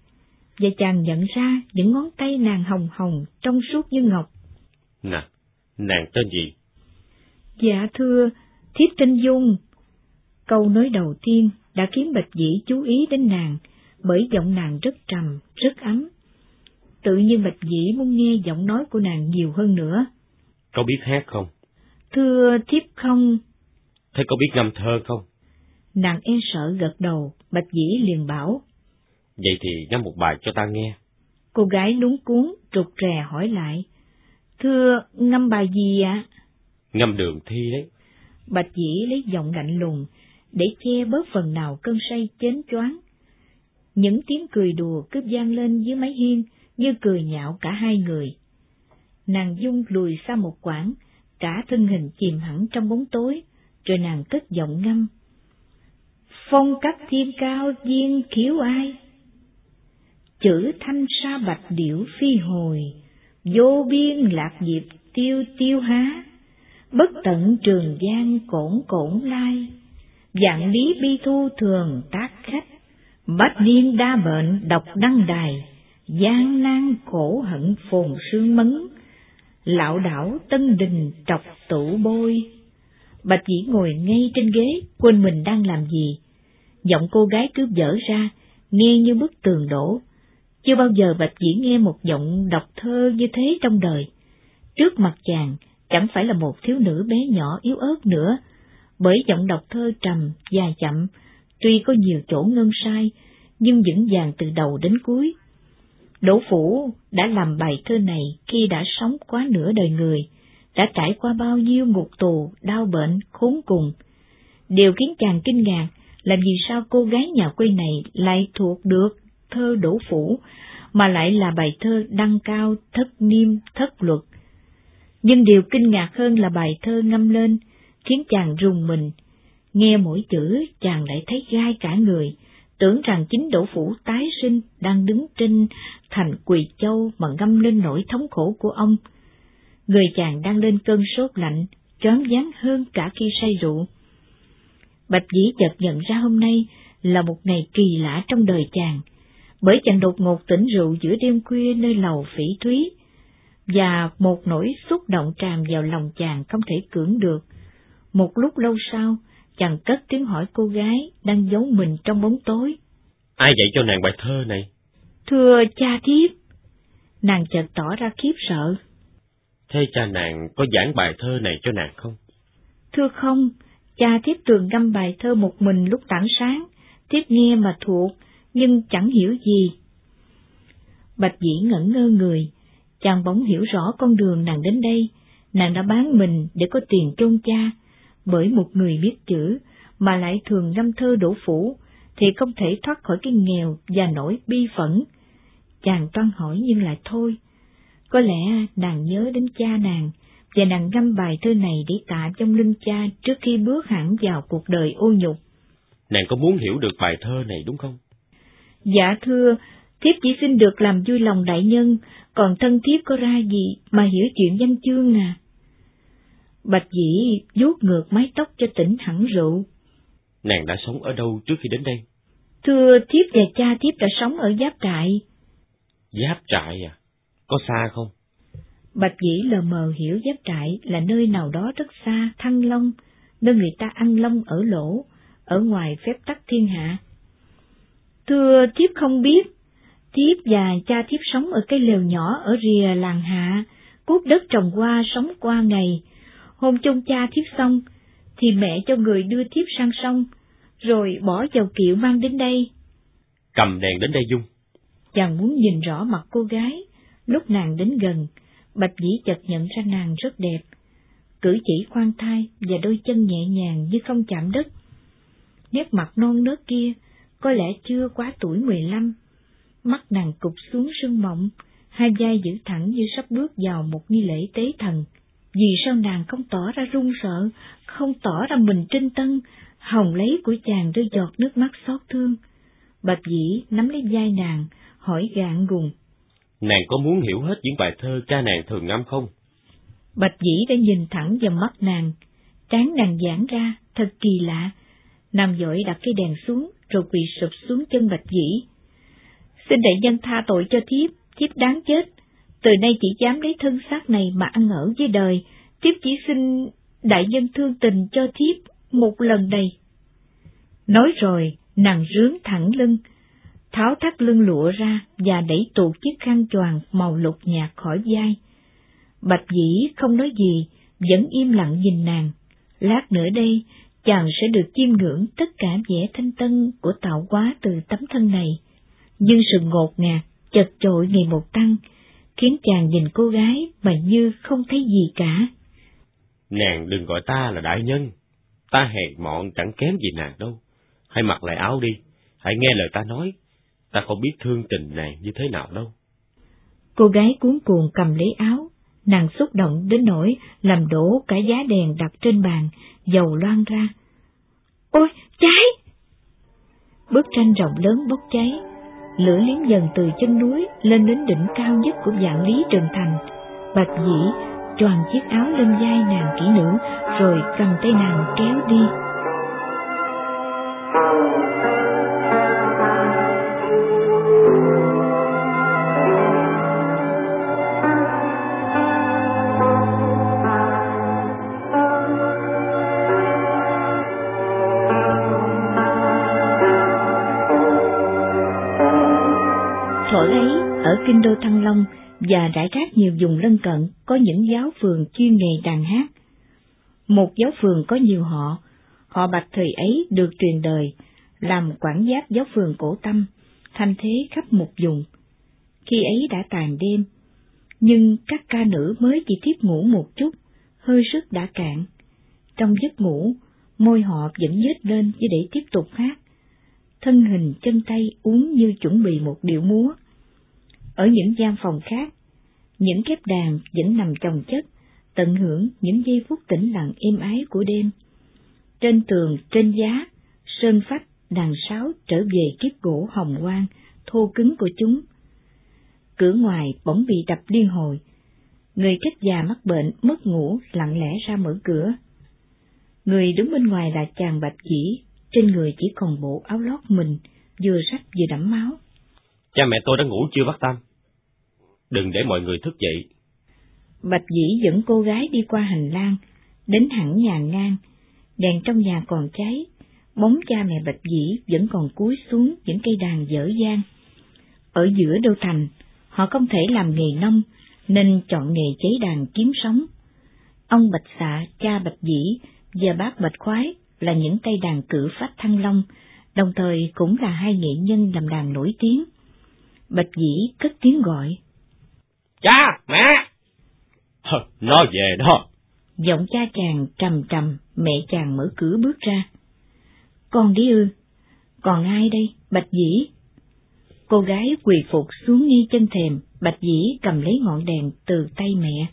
và chàng nhận ra những ngón tay nàng hồng hồng trong suốt như ngọc. Nè, nàng tên gì? Dạ thưa, thiếp tên Dung. Câu nói đầu tiên đã khiến Bạch Dĩ chú ý đến nàng, bởi giọng nàng rất trầm, rất ấm. Tự nhiên Bạch Dĩ muốn nghe giọng nói của nàng nhiều hơn nữa. Có biết hát không? Thưa thiếp không. Thế có biết ngâm thơ không? Nàng e sợ gật đầu, Bạch Dĩ liền bảo. Vậy thì ngâm một bài cho ta nghe. Cô gái lúng cuốn, trục rè hỏi lại. Thưa, ngâm bài gì ạ? Ngâm đường thi đấy. Bạch Dĩ lấy giọng lạnh lùng, để che bớt phần nào cơn say chến choáng. Những tiếng cười đùa cứ vang lên dưới mái hiên, như cười nhạo cả hai người. Nàng dung lùi xa một quãng, cả thân hình chìm hẳn trong bóng tối, rồi nàng cất giọng ngâm. Phong cách thiên cao duyên khiếu ai? Chữ thanh sa bạch điểu phi hồi, vô biên lạc diệp tiêu tiêu há, bất tận trường gian cổn cổn lai, dạng lý bi thu thường tác khách, bách niên đa bệnh độc đăng đài, gian nan khổ hận phồn sương mấn, lão đảo tân đình trọc tủ bôi. Bạch dĩ ngồi ngay trên ghế, quên mình đang làm gì. Giọng cô gái cứ dở ra, nghe như bức tường đổ. Chưa bao giờ Bạch dĩ nghe một giọng đọc thơ như thế trong đời. Trước mặt chàng, chẳng phải là một thiếu nữ bé nhỏ yếu ớt nữa, bởi giọng đọc thơ trầm, dài chậm, tuy có nhiều chỗ ngân sai, nhưng vững vàng từ đầu đến cuối. Đỗ Phủ đã làm bài thơ này khi đã sống quá nửa đời người, đã trải qua bao nhiêu ngục tù, đau bệnh, khốn cùng. Điều khiến chàng kinh ngạc là vì sao cô gái nhà quê này lại thuộc được thơ Đỗ Phủ, mà lại là bài thơ đăng cao thất niêm thất luật. Nhưng điều kinh ngạc hơn là bài thơ ngâm lên, khiến chàng rùng mình. Nghe mỗi chữ chàng lại thấy gai cả người, tưởng rằng chính đỗ phủ tái sinh đang đứng trên thành quỳ châu mà ngâm lên nỗi thống khổ của ông. Người chàng đang lên cơn sốt lạnh, choáng dáng hơn cả khi say rượu. Bạch Dĩ chợt nhận ra hôm nay là một ngày kỳ lạ trong đời chàng, bởi chàng đột ngột tỉnh rượu giữa đêm khuya nơi lầu phỉ thúy, và một nỗi xúc động tràn vào lòng chàng không thể cưỡng được. Một lúc lâu sau, chàng cất tiếng hỏi cô gái đang giấu mình trong bóng tối. Ai dạy cho nàng bài thơ này? Thưa cha thiếp. Nàng chợt tỏ ra khiếp sợ. Thế cha nàng có giảng bài thơ này cho nàng không? Thưa không, cha thiếp thường ngâm bài thơ một mình lúc tảng sáng, thiếp nghe mà thuộc, nhưng chẳng hiểu gì. Bạch dĩ ngẩn ngơ người, chàng bỗng hiểu rõ con đường nàng đến đây, nàng đã bán mình để có tiền chôn cha, bởi một người biết chữ, mà lại thường ngâm thơ đổ phủ, thì không thể thoát khỏi cái nghèo và nỗi bi phẫn. Chàng toan hỏi nhưng lại thôi. Có lẽ nàng nhớ đến cha nàng, và nàng ngâm bài thơ này để tạ trong linh cha trước khi bước hẳn vào cuộc đời ô nhục. Nàng có muốn hiểu được bài thơ này đúng không? Dạ thưa, thiếp chỉ xin được làm vui lòng đại nhân, còn thân thiếp có ra gì mà hiểu chuyện danh chương à? Bạch dĩ vuốt ngược mái tóc cho tỉnh hẳn rượu. Nàng đã sống ở đâu trước khi đến đây? Thưa thiếp và cha thiếp đã sống ở giáp trại. Giáp trại à? Có xa không? Bạch Dĩ lờ mờ hiểu giáp trại là nơi nào đó rất xa, thăng long, nơi người ta ăn long ở lỗ, ở ngoài phép tắc thiên hạ. Thưa thiếp không biết, thiếp và cha thiếp sống ở cái lều nhỏ ở rìa làng hạ, cuốc đất trồng hoa sống qua ngày. Hôm chung cha thiếp xong, thì mẹ cho người đưa thiếp sang sông, rồi bỏ vào kiệu mang đến đây. Cầm đèn đến đây Dung. Chàng muốn nhìn rõ mặt cô gái, lúc nàng đến gần, Bạch Dĩ chợt nhận ra nàng rất đẹp, cử chỉ khoan thai và đôi chân nhẹ nhàng như không chạm đất. Nét mặt non nớt kia có lẽ chưa quá tuổi mười lăm, mắt nàng cụp xuống sưng mộng, hai vai giữ thẳng như sắp bước vào một nghi lễ tế thần. Vì sao nàng không tỏ ra run sợ, không tỏ ra mình trinh tân, hồng lấy của chàng đôi giọt nước mắt xót thương. Bạch dĩ nắm lấy vai nàng, hỏi gạn gùng. Nàng có muốn hiểu hết những bài thơ cha nàng thường ngâm không? Bạch dĩ đã nhìn thẳng vào mắt nàng, trán nàng giãn ra, thật kỳ lạ. Nam dội đặt cái đèn xuống, rồi quỳ sụp xuống chân bạch dĩ. Xin đại nhân tha tội cho thiếp, thiếp đáng chết. Từ nay chỉ dám lấy thân xác này mà ăn ở với đời, thiếp chỉ xin đại nhân thương tình cho thiếp một lần này. Nói rồi, nàng rướn thẳng lưng, tháo thắt lưng lụa ra và đẩy tuột chiếc khăn choàng màu lục nhạt khỏi vai. Bạch dĩ không nói gì, vẫn im lặng nhìn nàng. Lát nữa đây, chàng sẽ được chiêm ngưỡng tất cả vẻ thanh tân của tạo hóa từ tấm thân này. Nhưng sự ngột ngạt, chật chội ngày một tăng, khiến chàng nhìn cô gái mà như không thấy gì cả. Nàng đừng gọi ta là đại nhân, ta hèn mọn chẳng kém gì nàng đâu. Hãy mặc lại áo đi, hãy nghe lời ta nói, ta không biết thương tình nàng như thế nào đâu. Cô gái cuốn cuồng cầm lấy áo, nàng xúc động đến nỗi làm đổ cả giá đèn đặt trên bàn, dầu loan ra. Ôi, cháy! Bức tranh rộng lớn bốc cháy, lửa liếm dần từ chân núi lên đến đỉnh cao nhất của dạng lý Trần Thành. Bạch dĩ choàng chiếc áo lên vai nàng kỹ nữ, rồi cầm tay nàng kéo đi. Kinh đô Thăng Long và rải rác nhiều vùng lân cận có những giáo phường chuyên nghề đàn hát. Một giáo phường có nhiều họ, họ bạch thời ấy được truyền đời, làm quản giáp giáo phường cổ tâm, thanh thế khắp một vùng. Khi ấy đã tàn đêm, nhưng các ca nữ mới chỉ thiếp ngủ một chút, hơi sức đã cạn. Trong giấc ngủ, môi họ vẫn nhếch lên như để tiếp tục hát. Thân hình chân tay uống như chuẩn bị một điệu múa. Ở những gian phòng khác, những kép đàn vẫn nằm chồng chất, tận hưởng những giây phút tĩnh lặng êm ái của đêm. Trên tường, trên giá, sơn phách, đàn sáo trở về kiếp gỗ hồng quang, thô cứng của chúng. Cửa ngoài bỗng bị đập liên hồi. Người cách già mắc bệnh, mất ngủ, lặng lẽ ra mở cửa. Người đứng bên ngoài là chàng bạch chỉ, trên người chỉ còn bộ áo lót mình, vừa rách vừa đẫm máu. Cha mẹ tôi đã ngủ chưa bác Tâm? Đừng để mọi người thức dậy. Bạch dĩ dẫn cô gái đi qua hành lang, đến hẳn nhà ngang, đèn trong nhà còn cháy, bóng cha mẹ bạch dĩ vẫn còn cúi xuống những cây đàn dở dang. Ở giữa đô thành, họ không thể làm nghề nông, nên chọn nghề cháy đàn kiếm sống. Ông Bạch Xạ, cha Bạch Dĩ và bác Bạch Khoái là những cây đàn cử phát thăng long, đồng thời cũng là hai nghệ nhân làm đàn nổi tiếng. Bạch Dĩ cất tiếng gọi. Cha, mẹ! Nó về đó. Giọng cha chàng trầm trầm, mẹ chàng mở cửa bước ra. Con đi ư? Còn ai đây, Bạch Dĩ? Cô gái quỳ phục xuống ngay chân thềm, Bạch Dĩ cầm lấy ngọn đèn từ tay mẹ.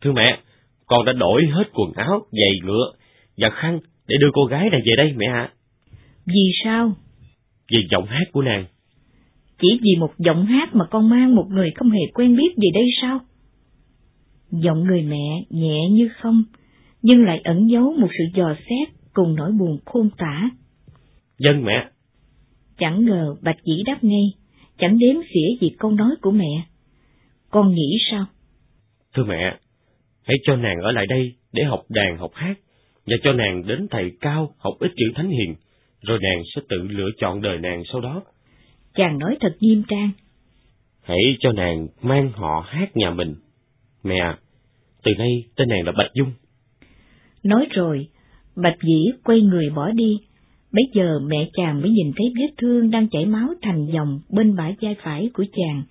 Thưa mẹ, con đã đổi hết quần áo, giày ngựa và khăn để đưa cô gái này về đây mẹ ạ. Vì sao? Vì giọng hát của nàng. Chỉ vì một giọng hát mà con mang một người không hề quen biết về đây sao? Giọng người mẹ nhẹ như không, nhưng lại ẩn giấu một sự dò xét cùng nỗi buồn khôn tả. Dân mẹ. Chẳng ngờ Bạch Dĩ đáp ngay, chẳng đếm xỉa gì câu nói của mẹ. Con nghĩ sao? Thưa mẹ, hãy cho nàng ở lại đây để học đàn học hát, và cho nàng đến thầy cao học ít chữ thánh hiền, rồi nàng sẽ tự lựa chọn đời nàng sau đó. Chàng nói thật nghiêm trang. Hãy cho nàng mang họ hát nhà mình. Mẹ, từ nay tên nàng là Bạch Dung. Nói rồi, Bạch Dĩ quay người bỏ đi. Bây giờ mẹ chàng mới nhìn thấy vết thương đang chảy máu thành dòng bên bãi vai phải của chàng.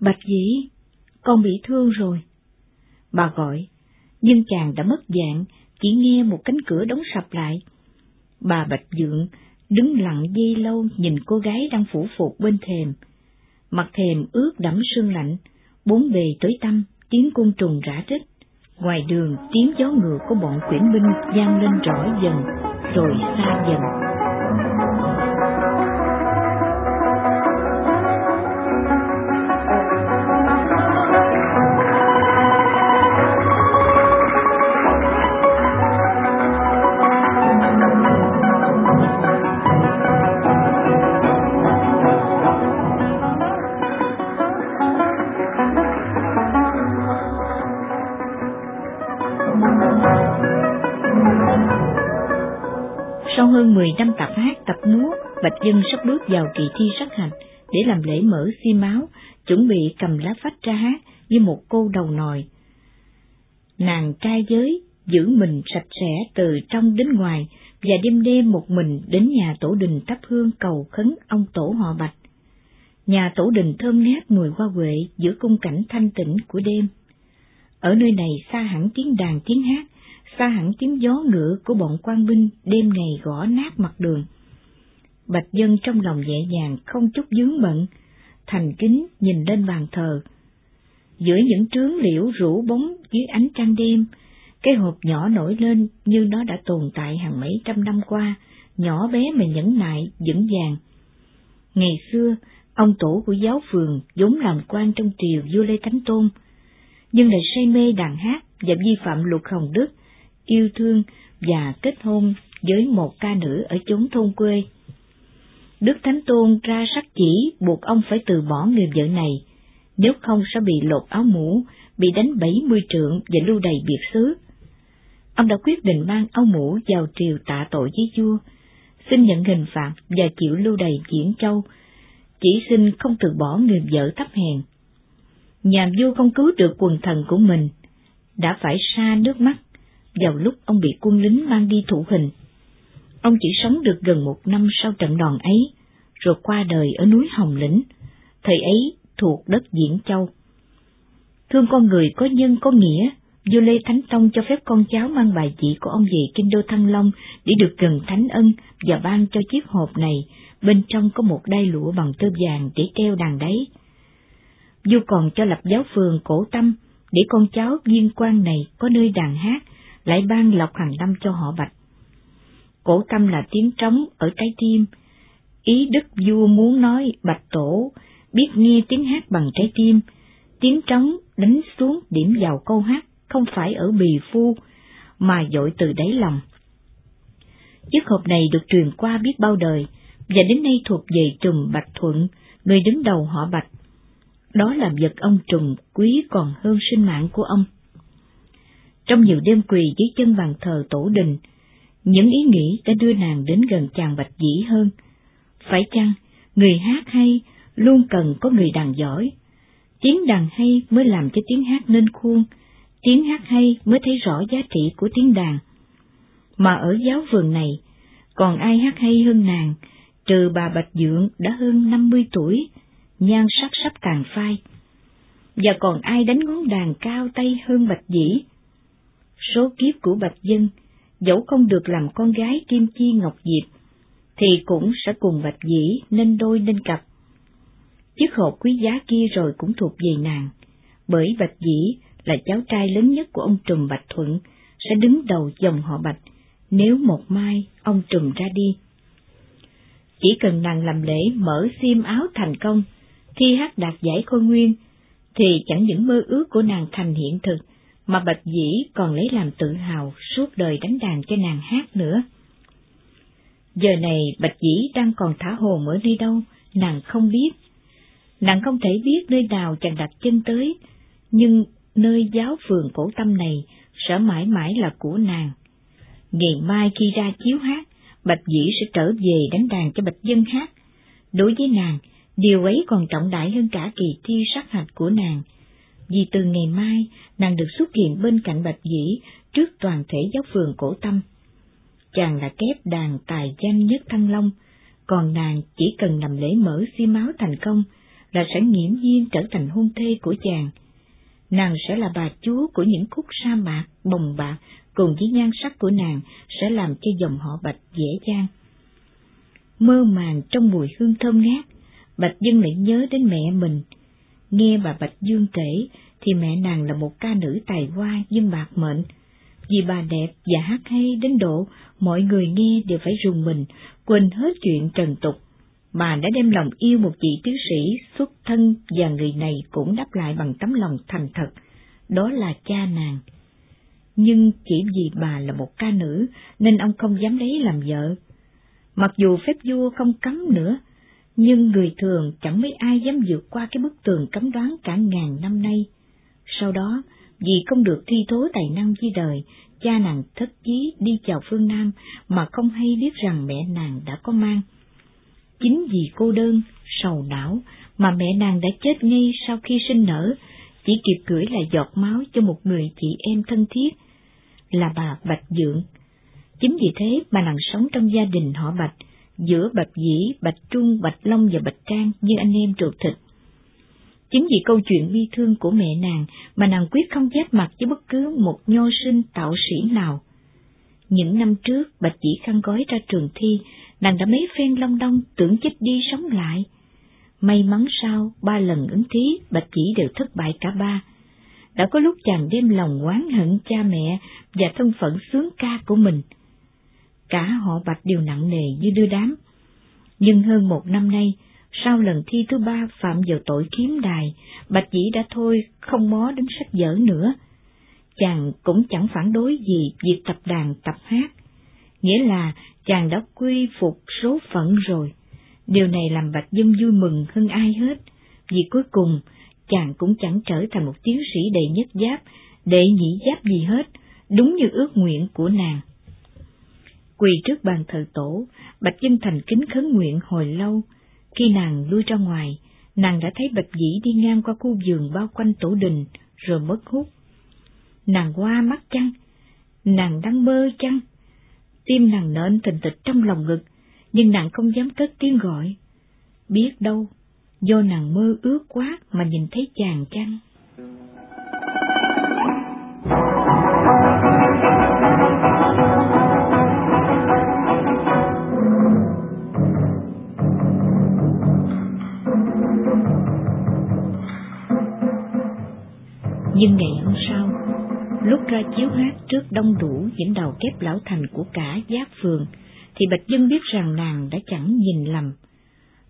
Bạch Dĩ, con bị thương rồi. Bà gọi, nhưng chàng đã mất dạng, chỉ nghe một cánh cửa đóng sập lại. Bà Bạch Dượng đứng lặng dây lâu nhìn cô gái đang phủ phục bên thềm. Mặt thềm ướt đẫm sương lạnh, bốn bề tối tăm, tiếng côn trùng rã rít. Ngoài đường tiếng gió ngựa của bọn quyển binh vang lên rõ dần, rồi xa dần. Kỳ thi sát hạch để làm lễ mở xi máu, chuẩn bị cầm lá phách ra hát như một cô đầu nòi. Nàng trai giới giữ mình sạch sẽ từ trong đến ngoài và đêm đêm một mình đến nhà tổ đình thắp hương cầu khấn ông tổ họ Bạch. Nhà tổ đình thơm ngát mùi hoa huệ giữa cung cảnh thanh tĩnh của đêm. Ở nơi này xa hẳn tiếng đàn tiếng hát, xa hẳn tiếng gió ngựa của bọn quan binh đêm ngày gõ nát mặt đường. Bạch dân trong lòng nhẹ nhàng không chút dướng bận, thành kính nhìn lên bàn thờ. Giữa những trướng liễu rủ bóng dưới ánh trăng đêm, cái hộp nhỏ nổi lên như nó đã tồn tại hàng mấy trăm năm qua, nhỏ bé mà nhẫn nại, vững vàng. Ngày xưa, ông tổ của giáo phường vốn làm quan trong triều vua Lê Thánh Tôn, nhưng lại say mê đàn hát và vi phạm luật hồng đức, yêu thương và kết hôn với một ca nữ ở chốn thôn quê. Đức Thánh Tôn ra sắc chỉ buộc ông phải từ bỏ người vợ này, nếu không sẽ bị lột áo mũ, bị đánh bảy mươi trượng và lưu đầy biệt xứ. Ông đã quyết định mang áo mũ vào triều tạ tội với vua, xin nhận hình phạt và chịu lưu đầy diễn châu, chỉ xin không từ bỏ người vợ thấp hèn. Nhà vua không cứu được quần thần của mình, đã phải xa nước mắt vào lúc ông bị quân lính mang đi thủ hình. Ông chỉ sống được gần một năm sau trận đòn ấy, rồi qua đời ở núi Hồng Lĩnh, thời ấy thuộc đất Diễn Châu. Thương con người có nhân có nghĩa, vua Lê Thánh Tông cho phép con cháu mang bài chỉ của ông về Kinh Đô Thăng Long để được gần Thánh Ân và ban cho chiếc hộp này, bên trong có một đai lụa bằng tơ vàng để treo đàn đáy. Vua còn cho lập giáo phường cổ tâm để con cháu viên quan này có nơi đàn hát, lại ban lộc hàng năm cho họ bạch. Cổ tâm là tiếng trống ở trái tim. Ý đức vua muốn nói bạch tổ, biết nghe tiếng hát bằng trái tim, tiếng trống đánh xuống điểm vào câu hát không phải ở bì phu, mà dội từ đáy lòng. Chiếc hộp này được truyền qua biết bao đời, và đến nay thuộc về Trùng Bạch Thuận, người đứng đầu họ Bạch. Đó là vật ông Trùng quý còn hơn sinh mạng của ông. Trong nhiều đêm quỳ dưới chân bàn thờ tổ đình, những ý nghĩ đã đưa nàng đến gần chàng Bạch Dĩ hơn. Phải chăng, người hát hay luôn cần có người đàn giỏi? Tiếng đàn hay mới làm cho tiếng hát nên khuôn, tiếng hát hay mới thấy rõ giá trị của tiếng đàn. Mà ở giáo vườn này, còn ai hát hay hơn nàng, trừ bà Bạch Dượng đã hơn năm mươi tuổi, nhan sắc sắp tàn phai. Và còn ai đánh ngón đàn cao tay hơn Bạch Dĩ? Số kiếp của Bạch Dân, dẫu không được làm con gái Kim Chi Ngọc Diệp, thì cũng sẽ cùng Bạch Dĩ nên đôi nên cặp. Chiếc hộp quý giá kia rồi cũng thuộc về nàng, bởi Bạch Dĩ là cháu trai lớn nhất của ông Trùm Bạch Thuận, sẽ đứng đầu dòng họ Bạch, nếu một mai ông Trùm ra đi. Chỉ cần nàng làm lễ mở xiêm áo thành công, thi hát đạt giải khôi nguyên, thì chẳng những mơ ước của nàng thành hiện thực, mà Bạch Dĩ còn lấy làm tự hào suốt đời đánh đàn cho nàng hát nữa. Giờ này Bạch Dĩ đang còn thả hồn ở nơi đâu, nàng không biết. Nàng không thể biết nơi nào chàng đặt chân tới, nhưng nơi giáo phường cổ tâm này sẽ mãi mãi là của nàng. Ngày mai khi ra chiếu hát, Bạch Dĩ sẽ trở về đánh đàn cho Bạch Dân hát. Đối với nàng, điều ấy còn trọng đại hơn cả kỳ thi sát hạch của nàng. Vì từ ngày mai, nàng được xuất hiện bên cạnh Bạch Dĩ trước toàn thể giáo phường cổ tâm. Chàng là kép đàn tài danh nhất Thăng Long, còn nàng chỉ cần nằm lễ mở xi máu thành công là sẽ nghiễm nhiên trở thành hôn thê của chàng. Nàng sẽ là bà chúa của những khúc sa mạc, bồng bạc, cùng với nhan sắc của nàng sẽ làm cho dòng họ Bạch dễ dàng. Mơ màng trong mùi hương thơm ngát, Bạch Dương lại nhớ đến mẹ mình. Nghe bà Bạch Dương kể, thì mẹ nàng là một ca nữ tài hoa nhưng bạc mệnh. Vì bà đẹp và hát hay đến độ mọi người nghe đều phải rùng mình, quên hết chuyện trần tục. Bà đã đem lòng yêu một vị tiến sĩ xuất thân và người này cũng đáp lại bằng tấm lòng thành thật, đó là cha nàng. Nhưng chỉ vì bà là một ca nữ nên ông không dám lấy làm vợ. Mặc dù phép vua không cấm nữa, nhưng người thường chẳng mấy ai dám vượt qua cái bức tường cấm đoán cả ngàn năm nay. Sau đó, vì không được thi thố tài năng với đời, cha nàng thất chí đi chào phương Nam mà không hay biết rằng mẹ nàng đã có mang. Chính vì cô đơn, sầu não mà mẹ nàng đã chết ngay sau khi sinh nở, chỉ kịp gửi lại giọt máu cho một người chị em thân thiết, là bà Bạch Dượng. Chính vì thế mà nàng sống trong gia đình họ Bạch, giữa Bạch Dĩ, Bạch Trung, Bạch Long và Bạch Trang như anh em ruột thịt. Chính vì câu chuyện bi thương của mẹ nàng mà nàng quyết không giáp mặt với bất cứ một nho sinh tạo sĩ nào. Những năm trước, Bạch Dĩ khăn gói ra trường thi, nàng đã mấy phen long đong tưởng chết đi sống lại. May mắn sao, ba lần ứng thí, Bạch Dĩ đều thất bại cả ba. Đã có lúc chàng đem lòng oán hận cha mẹ và thân phận sướng ca của mình. Cả họ Bạch đều nặng nề như đưa đám. Nhưng hơn một năm nay, sau lần thi thứ ba phạm vào tội kiếm đài, Bạch Dĩ đã thôi không mó đến sách vở nữa. Chàng cũng chẳng phản đối gì việc tập đàn tập hát, nghĩa là chàng đã quy phục số phận rồi. Điều này làm Bạch Dân vui mừng hơn ai hết, vì cuối cùng chàng cũng chẳng trở thành một tiến sĩ đệ nhất giáp, đệ nhị giáp gì hết, đúng như ước nguyện của nàng. Quỳ trước bàn thờ tổ, Bạch Dân thành kính khấn nguyện hồi lâu, khi nàng lui ra ngoài, nàng đã thấy Bạch Dĩ đi ngang qua khu vườn bao quanh tổ đình, rồi mất hút. Nàng qua mắt chăng? Nàng đang mơ chăng? Tim nàng nện thình thịch trong lòng ngực, nhưng nàng không dám cất tiếng gọi. Biết đâu, do nàng mơ ước quá mà nhìn thấy chàng chăng? Nhưng ngày hôm sau, lúc ra chiếu hát trước đông đủ những đầu kép lão thành của cả giáp phường, thì Bạch Dân biết rằng nàng đã chẳng nhìn lầm.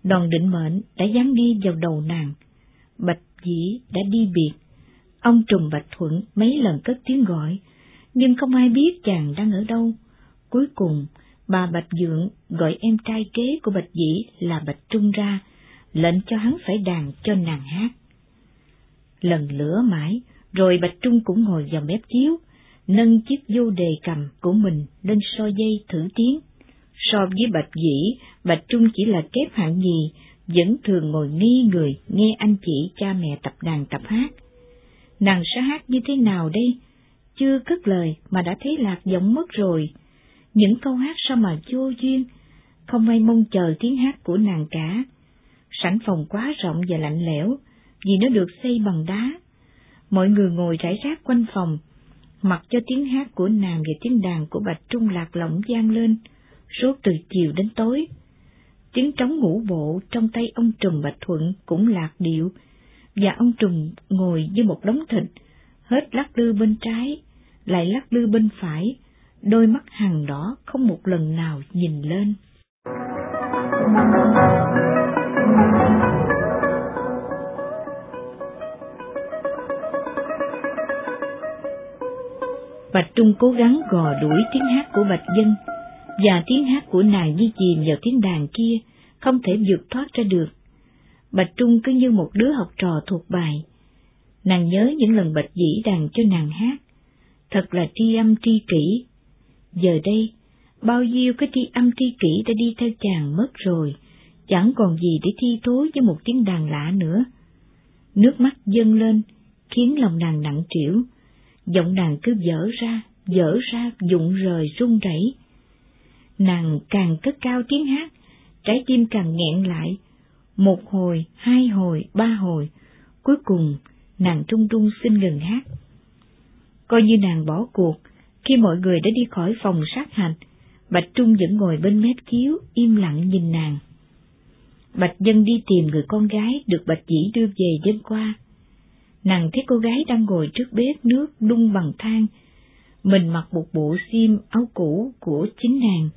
Đoàn định mệnh đã dám đi vào đầu nàng. Bạch Dĩ đã đi biệt. Ông Trùng Bạch Thuận mấy lần cất tiếng gọi, nhưng không ai biết chàng đang ở đâu. Cuối cùng, bà Bạch Dượng gọi em trai kế của Bạch Dĩ là Bạch Trung ra, lệnh cho hắn phải đàn cho nàng hát. Lần lửa mãi, rồi Bạch Trung cũng ngồi vào mép chiếu, nâng chiếc vô đề cầm của mình lên so dây thử tiếng. So với Bạch Dĩ, Bạch Trung chỉ là kép hạng nhì, vẫn thường ngồi nghi người nghe anh chị cha mẹ tập đàn tập hát. Nàng sẽ hát như thế nào đây? Chưa cất lời mà đã thấy lạc giọng mất rồi. Những câu hát sao mà vô duyên, không ai mong chờ tiếng hát của nàng cả. Sảnh phòng quá rộng và lạnh lẽo, vì nó được xây bằng đá, mọi người ngồi rải rác quanh phòng, mặc cho tiếng hát của nàng và tiếng đàn của Bạch Trung lạc lỏng gian lên, suốt từ chiều đến tối. Tiếng trống ngũ bộ trong tay ông Trùm Bạch Thuận cũng lạc điệu, và ông Trùm ngồi như một đống thịt, hết lắc lư bên trái, lại lắc lư bên phải, đôi mắt hằng đỏ không một lần nào nhìn lên. Bạch Trung cố gắng gò đuổi tiếng hát của Bạch Dân, và tiếng hát của nàng di chìm vào tiếng đàn kia, không thể vượt thoát ra được. Bạch Trung cứ như một đứa học trò thuộc bài. Nàng nhớ những lần bạch dĩ đàn cho nàng hát, thật là tri âm tri kỷ. Giờ đây, bao nhiêu cái tri âm tri kỷ đã đi theo chàng mất rồi, chẳng còn gì để thi thố với một tiếng đàn lạ nữa. Nước mắt dâng lên, khiến lòng nàng nặng trĩu, giọng nàng cứ dở ra, dở ra, dụng rời run rẩy. Nàng càng cất cao tiếng hát, trái tim càng nghẹn lại, một hồi, hai hồi, ba hồi, cuối cùng nàng trung trung xin ngừng hát. Coi như nàng bỏ cuộc, khi mọi người đã đi khỏi phòng sát hạch, Bạch Trung vẫn ngồi bên mép chiếu, im lặng nhìn nàng. Bạch Dân đi tìm người con gái được Bạch Dĩ đưa về đêm qua. Nàng thấy cô gái đang ngồi trước bếp nước đun bằng than, mình mặc một bộ xiêm áo cũ của chính nàng.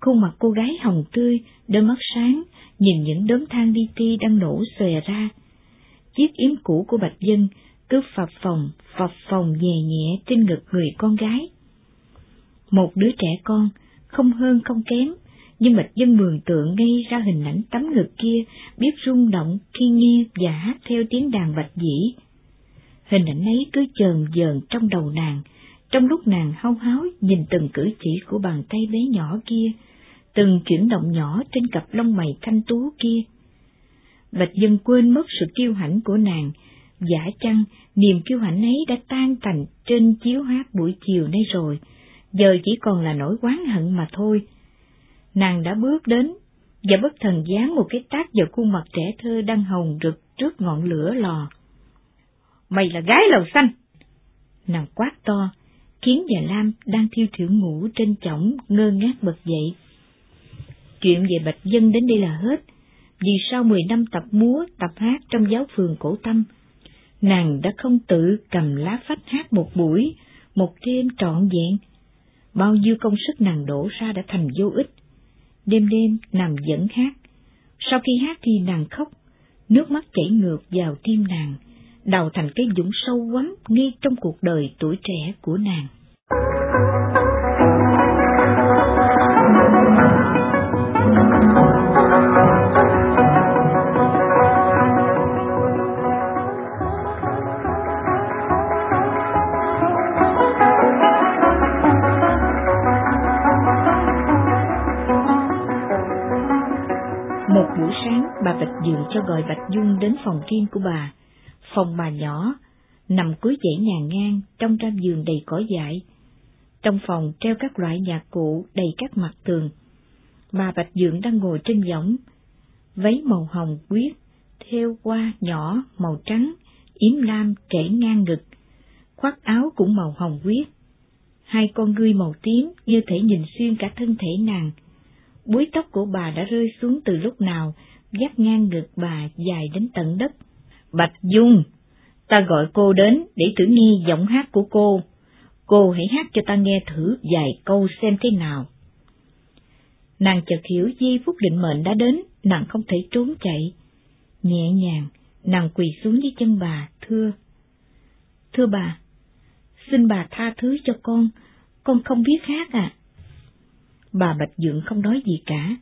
Khuôn mặt cô gái hồng tươi, đôi mắt sáng, nhìn những đốm than đi ti đang nổ xòe ra. Chiếc yếm cũ của Bạch Dân cứ phập phòng, phập phòng nhẹ nhẹ trên ngực người con gái. Một đứa trẻ con, không hơn không kém, nhưng Bạch Dân mường tượng ngay ra hình ảnh tấm ngực kia biết rung động khi nghe và hát theo tiếng đàn bạch dĩ. Hình ảnh ấy cứ chờn dờn trong đầu nàng, trong lúc nàng hao háo nhìn từng cử chỉ của bàn tay bé nhỏ kia, từng chuyển động nhỏ trên cặp lông mày thanh tú kia. Bạch Dân quên mất sự kiêu hãnh của nàng, giả chăng niềm kiêu hãnh ấy đã tan thành trên chiếu hát buổi chiều nay rồi, giờ chỉ còn là nỗi oán hận mà thôi. Nàng đã bước đến, và bất thần dán một cái tác vào khuôn mặt trẻ thơ đang hồng rực trước ngọn lửa lò. Mày là gái lầu xanh! Nàng quát to, khiến và Lam đang thiêu thiểu ngủ trên chổng ngơ ngác bật dậy. Chuyện về Bạch Dân đến đây là hết, vì sau mười năm tập múa, tập hát trong giáo phường cổ tâm, nàng đã không tự cầm lá phách hát một buổi, một đêm trọn vẹn. Bao nhiêu công sức nàng đổ ra đã thành vô ích. Đêm đêm nằm dẫn hát. Sau khi hát thì nàng khóc, nước mắt chảy ngược vào tim nàng, đào thành cái dũng sâu quắm ngay trong cuộc đời tuổi trẻ của nàng. Một buổi sáng, bà Bạch Dường cho gọi Bạch Dung đến phòng riêng của bà. Phòng bà nhỏ, nằm cuối dãy nhà ngang trong trăm giường đầy cỏ dại. Trong phòng treo các loại nhạc cụ đầy các mặt tường. Bà Bạch Dượng đang ngồi trên võng, váy màu hồng quyết, theo qua nhỏ màu trắng, yếm lam trễ ngang ngực, khoác áo cũng màu hồng quyết. Hai con ngươi màu tím như thể nhìn xuyên cả thân thể nàng. Búi tóc của bà đã rơi xuống từ lúc nào dắt ngang ngực bà dài đến tận đất. Bạch Dung, ta gọi cô đến để thử nghe giọng hát của cô. Cô hãy hát cho ta nghe thử vài câu xem thế nào. Nàng chợt hiểu giây phút định mệnh đã đến, nàng không thể trốn chạy. Nhẹ nhàng, nàng quỳ xuống dưới chân bà, thưa. Thưa bà, xin bà tha thứ cho con, con không biết hát à. Bà Bạch Dượng không nói gì cả,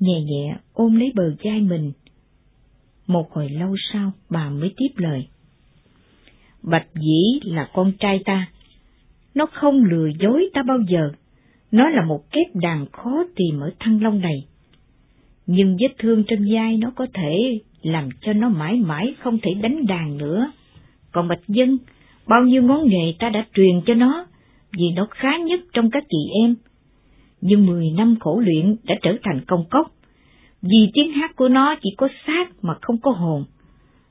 nhẹ nhẹ ôm lấy bờ vai mình. Một hồi lâu sau bà mới tiếp lời. Bạch dĩ là con trai ta, nó không lừa dối ta bao giờ, nó là một kép đàn khó tìm ở thăng long này. Nhưng vết thương trên vai nó có thể làm cho nó mãi mãi không thể đánh đàn nữa. Còn Bạch Dân, bao nhiêu ngón nghề ta đã truyền cho nó, vì nó khá nhất trong các chị em. Nhưng mười năm khổ luyện đã trở thành công cốc, vì tiếng hát của nó chỉ có xác mà không có hồn.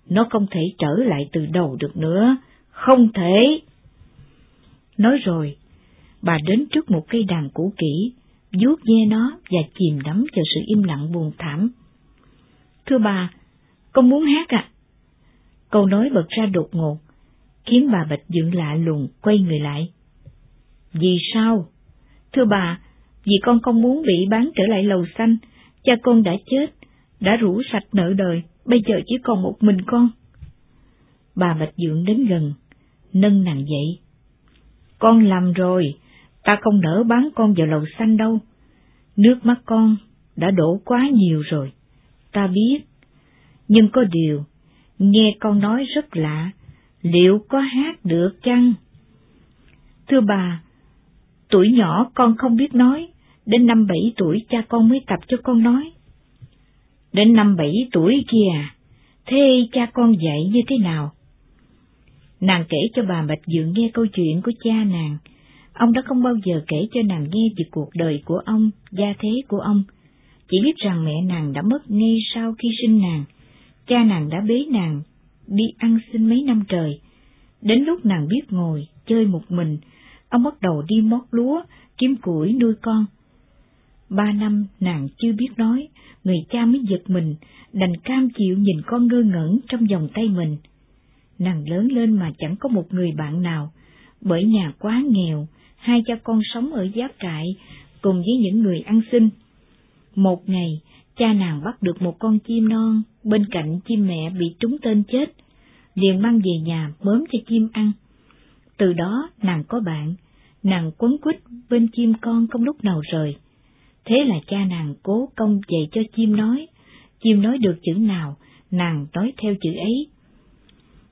Nó không thể trở lại từ đầu được nữa, không thể. Nói rồi, bà đến trước một cây đàn cũ kỹ, vuốt ve nó và chìm đắm vào sự im lặng buồn thảm. Thưa bà, con muốn hát à? Câu nói bật ra đột ngột, khiến bà Bạch dựng lạ lùng quay người lại. Vì sao? Thưa bà, vì con không muốn bị bán trở lại lầu xanh, Cha con đã chết, đã rủ sạch nợ đời, bây giờ chỉ còn một mình con. Bà Bạch Dượng đến gần, nâng nàng dậy. Con làm rồi, ta không nỡ bán con vào lầu xanh đâu. Nước mắt con đã đổ quá nhiều rồi, ta biết. Nhưng có điều, nghe con nói rất lạ, liệu có hát được chăng? Thưa bà, tuổi nhỏ con không biết nói, đến năm bảy tuổi cha con mới tập cho con nói. Đến năm bảy tuổi kia thế cha con dạy như thế nào? Nàng kể cho bà Bạch Dượng nghe câu chuyện của cha nàng. Ông đã không bao giờ kể cho nàng nghe về cuộc đời của ông, gia thế của ông. Chỉ biết rằng mẹ nàng đã mất ngay sau khi sinh nàng. Cha nàng đã bế nàng, đi ăn xin mấy năm trời. Đến lúc nàng biết ngồi, chơi một mình, ông bắt đầu đi mót lúa, kiếm củi nuôi con. Ba năm nàng chưa biết nói, người cha mới giật mình, đành cam chịu nhìn con ngơ ngẩn trong vòng tay mình. Nàng lớn lên mà chẳng có một người bạn nào, bởi nhà quá nghèo, hai cha con sống ở giáp trại, cùng với những người ăn xin. Một ngày, cha nàng bắt được một con chim non, bên cạnh chim mẹ bị trúng tên chết, liền mang về nhà mớm cho chim ăn. Từ đó nàng có bạn, nàng quấn quýt bên chim con không lúc nào rời. Thế là cha nàng cố công dạy cho chim nói, chim nói được chữ nào, nàng nói theo chữ ấy.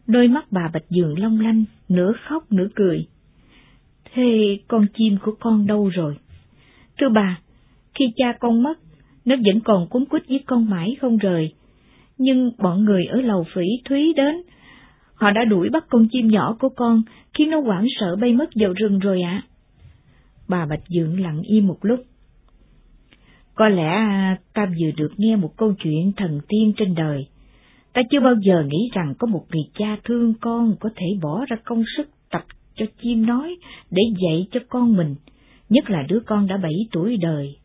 Đôi mắt bà Bạch Dường long lanh, nửa khóc nửa cười. Thế con chim của con đâu rồi? Thưa bà, khi cha con mất, nó vẫn còn cuốn quýt với con mãi không rời. Nhưng bọn người ở lầu phỉ thúy đến, họ đã đuổi bắt con chim nhỏ của con, khiến nó hoảng sợ bay mất vào rừng rồi ạ. Bà Bạch Dượng lặng im một lúc. Có lẽ à, ta vừa được nghe một câu chuyện thần tiên trên đời. Ta chưa bao giờ nghĩ rằng có một người cha thương con có thể bỏ ra công sức tập cho chim nói để dạy cho con mình, nhất là đứa con đã bảy tuổi đời.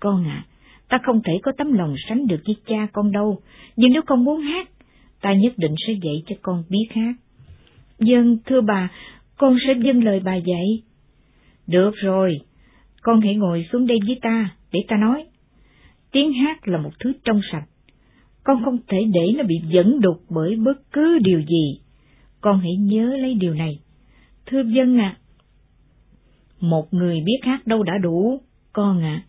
Con à, ta không thể có tấm lòng sánh được với cha con đâu, nhưng nếu con muốn hát, ta nhất định sẽ dạy cho con biết hát. Dân, thưa bà, con sẽ dâng lời bà dạy. Được rồi, con hãy ngồi xuống đây với ta, để ta nói. Tiếng hát là một thứ trong sạch. Con không thể để nó bị dẫn đục bởi bất cứ điều gì. Con hãy nhớ lấy điều này. Thưa dân ạ, một người biết hát đâu đã đủ, con ạ.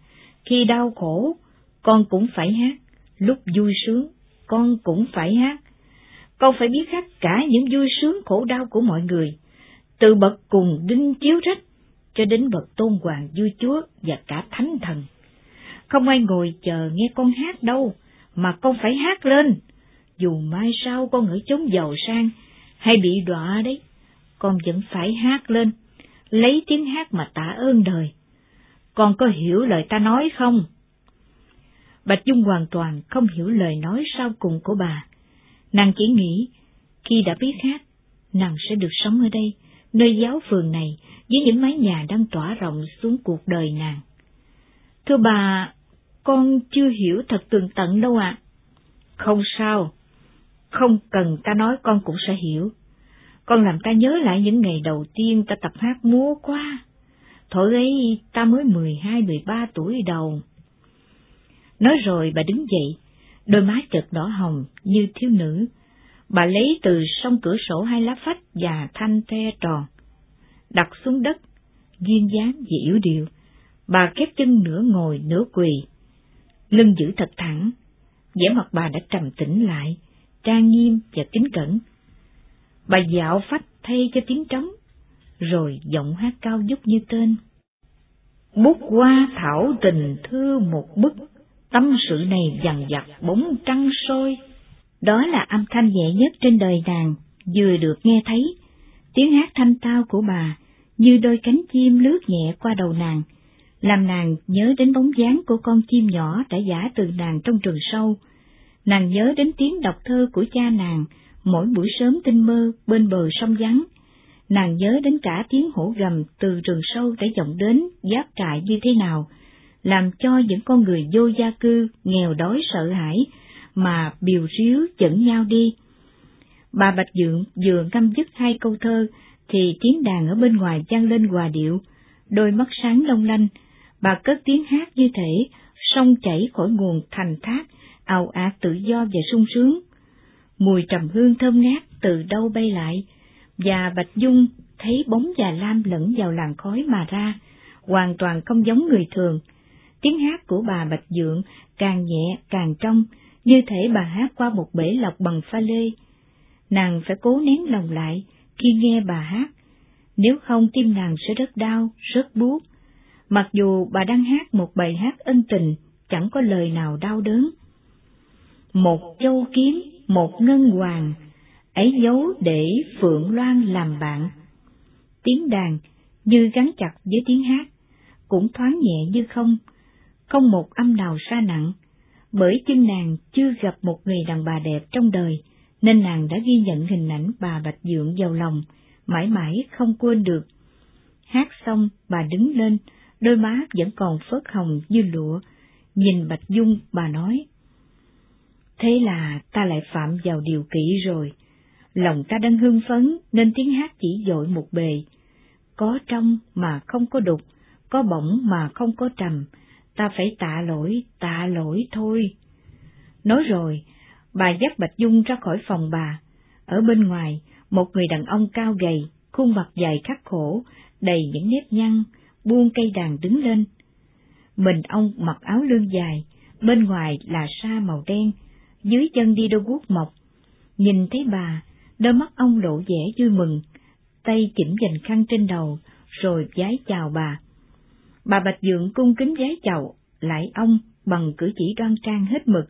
khi đau khổ, con cũng phải hát. Lúc vui sướng, con cũng phải hát. Con phải biết hát cả những vui sướng khổ đau của mọi người, từ bậc cùng đinh chiếu rách cho đến bậc tôn hoàng vua chúa và cả thánh thần. Không ai ngồi chờ nghe con hát đâu, mà con phải hát lên. Dù mai sau con ở chốn giàu sang, hay bị đọa đấy, con vẫn phải hát lên, lấy tiếng hát mà tạ ơn đời. Con có hiểu lời ta nói không? Bạch Dung hoàn toàn không hiểu lời nói sau cùng của bà. Nàng chỉ nghĩ, khi đã biết hát, nàng sẽ được sống ở đây, nơi giáo phường này, với những mái nhà đang tỏa rộng xuống cuộc đời nàng. Thưa bà, con chưa hiểu thật tường tận đâu ạ. Không sao, không cần ta nói con cũng sẽ hiểu. Con làm ta nhớ lại những ngày đầu tiên ta tập hát múa quá. Thổi ấy ta mới mười hai mười ba tuổi đầu. Nói rồi bà đứng dậy, đôi má chợt đỏ hồng như thiếu nữ. Bà lấy từ sông cửa sổ hai lá phách và thanh tre tròn, đặt xuống đất, duyên dáng và yếu điệu. Bà khép chân nửa ngồi nửa quỳ, lưng giữ thật thẳng, vẻ mặt bà đã trầm tĩnh lại, trang nghiêm và kính cẩn. Bà dạo phách thay cho tiếng trống, rồi giọng hát cao dút như tên. Bút qua thảo tình thư một bức, tâm sự này dằn dặt bóng trăng sôi. Đó là âm thanh nhẹ nhất trên đời nàng, vừa được nghe thấy. Tiếng hát thanh tao của bà như đôi cánh chim lướt nhẹ qua đầu nàng, làm nàng nhớ đến bóng dáng của con chim nhỏ đã giả từ nàng trong rừng sâu. Nàng nhớ đến tiếng đọc thơ của cha nàng, mỗi buổi sớm tinh mơ bên bờ sông vắng. Nàng nhớ đến cả tiếng hổ gầm từ rừng sâu đã vọng đến giáp trại như thế nào, làm cho những con người vô gia cư, nghèo đói sợ hãi, mà biều ríu chẩn nhau đi. Bà Bạch Dượng vừa ngâm dứt hai câu thơ, thì tiếng đàn ở bên ngoài vang lên hòa điệu, đôi mắt sáng long lanh, bà cất tiếng hát như thể sông chảy khỏi nguồn thành thác, ào ạt tự do và sung sướng. Mùi trầm hương thơm ngát từ đâu bay lại, và Bạch Dung thấy bóng già lam lẫn vào làn khói mà ra, hoàn toàn không giống người thường. Tiếng hát của bà Bạch Dượng càng nhẹ càng trong, như thể bà hát qua một bể lọc bằng pha lê. Nàng phải cố nén lòng lại khi nghe bà hát, nếu không tim nàng sẽ rất đau, rất buốt. Mặc dù bà đang hát một bài hát ân tình, chẳng có lời nào đau đớn. Một châu kiếm, một ngân hoàng, ấy dấu để Phượng Loan làm bạn. Tiếng đàn như gắn chặt với tiếng hát, cũng thoáng nhẹ như không, không một âm nào xa nặng, bởi chân nàng chưa gặp một người đàn bà đẹp trong đời, nên nàng đã ghi nhận hình ảnh bà Bạch Dượng giàu lòng, mãi mãi không quên được. Hát xong, bà đứng lên, đôi má vẫn còn phớt hồng như lụa, nhìn Bạch Dung bà nói. Thế là ta lại phạm vào điều kỹ rồi, lòng ta đang hưng phấn nên tiếng hát chỉ dội một bề. Có trong mà không có đục, có bổng mà không có trầm, ta phải tạ lỗi, tạ lỗi thôi. Nói rồi, bà dắt Bạch Dung ra khỏi phòng bà. Ở bên ngoài, một người đàn ông cao gầy, khuôn mặt dài khắc khổ, đầy những nếp nhăn, buông cây đàn đứng lên. Mình ông mặc áo lương dài, bên ngoài là sa màu đen, dưới chân đi đôi guốc mộc. Nhìn thấy bà, đôi mắt ông lộ vẻ vui mừng, tay chỉnh dành khăn trên đầu, rồi giái chào bà. Bà Bạch Dượng cung kính giái chào lại ông bằng cử chỉ đoan trang hết mực.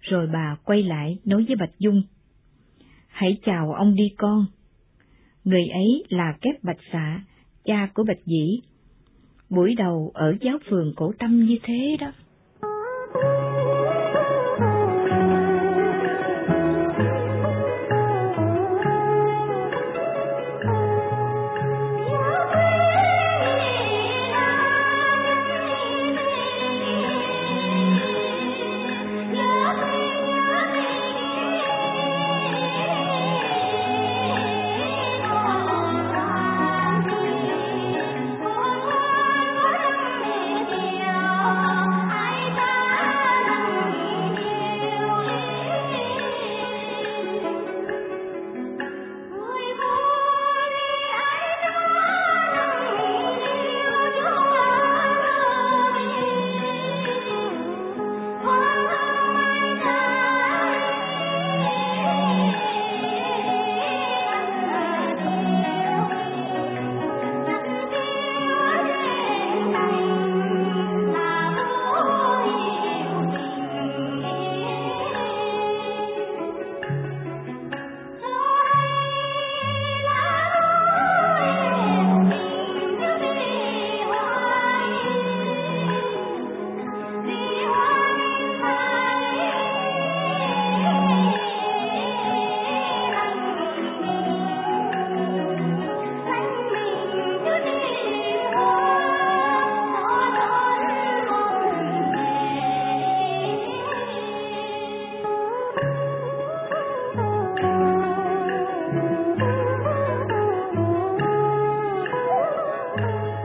Rồi bà quay lại nói với Bạch Dung. Hãy chào ông đi con. Người ấy là Kép Bạch Xạ, cha của Bạch Dĩ. Buổi đầu ở giáo phường cổ tâm như thế đó.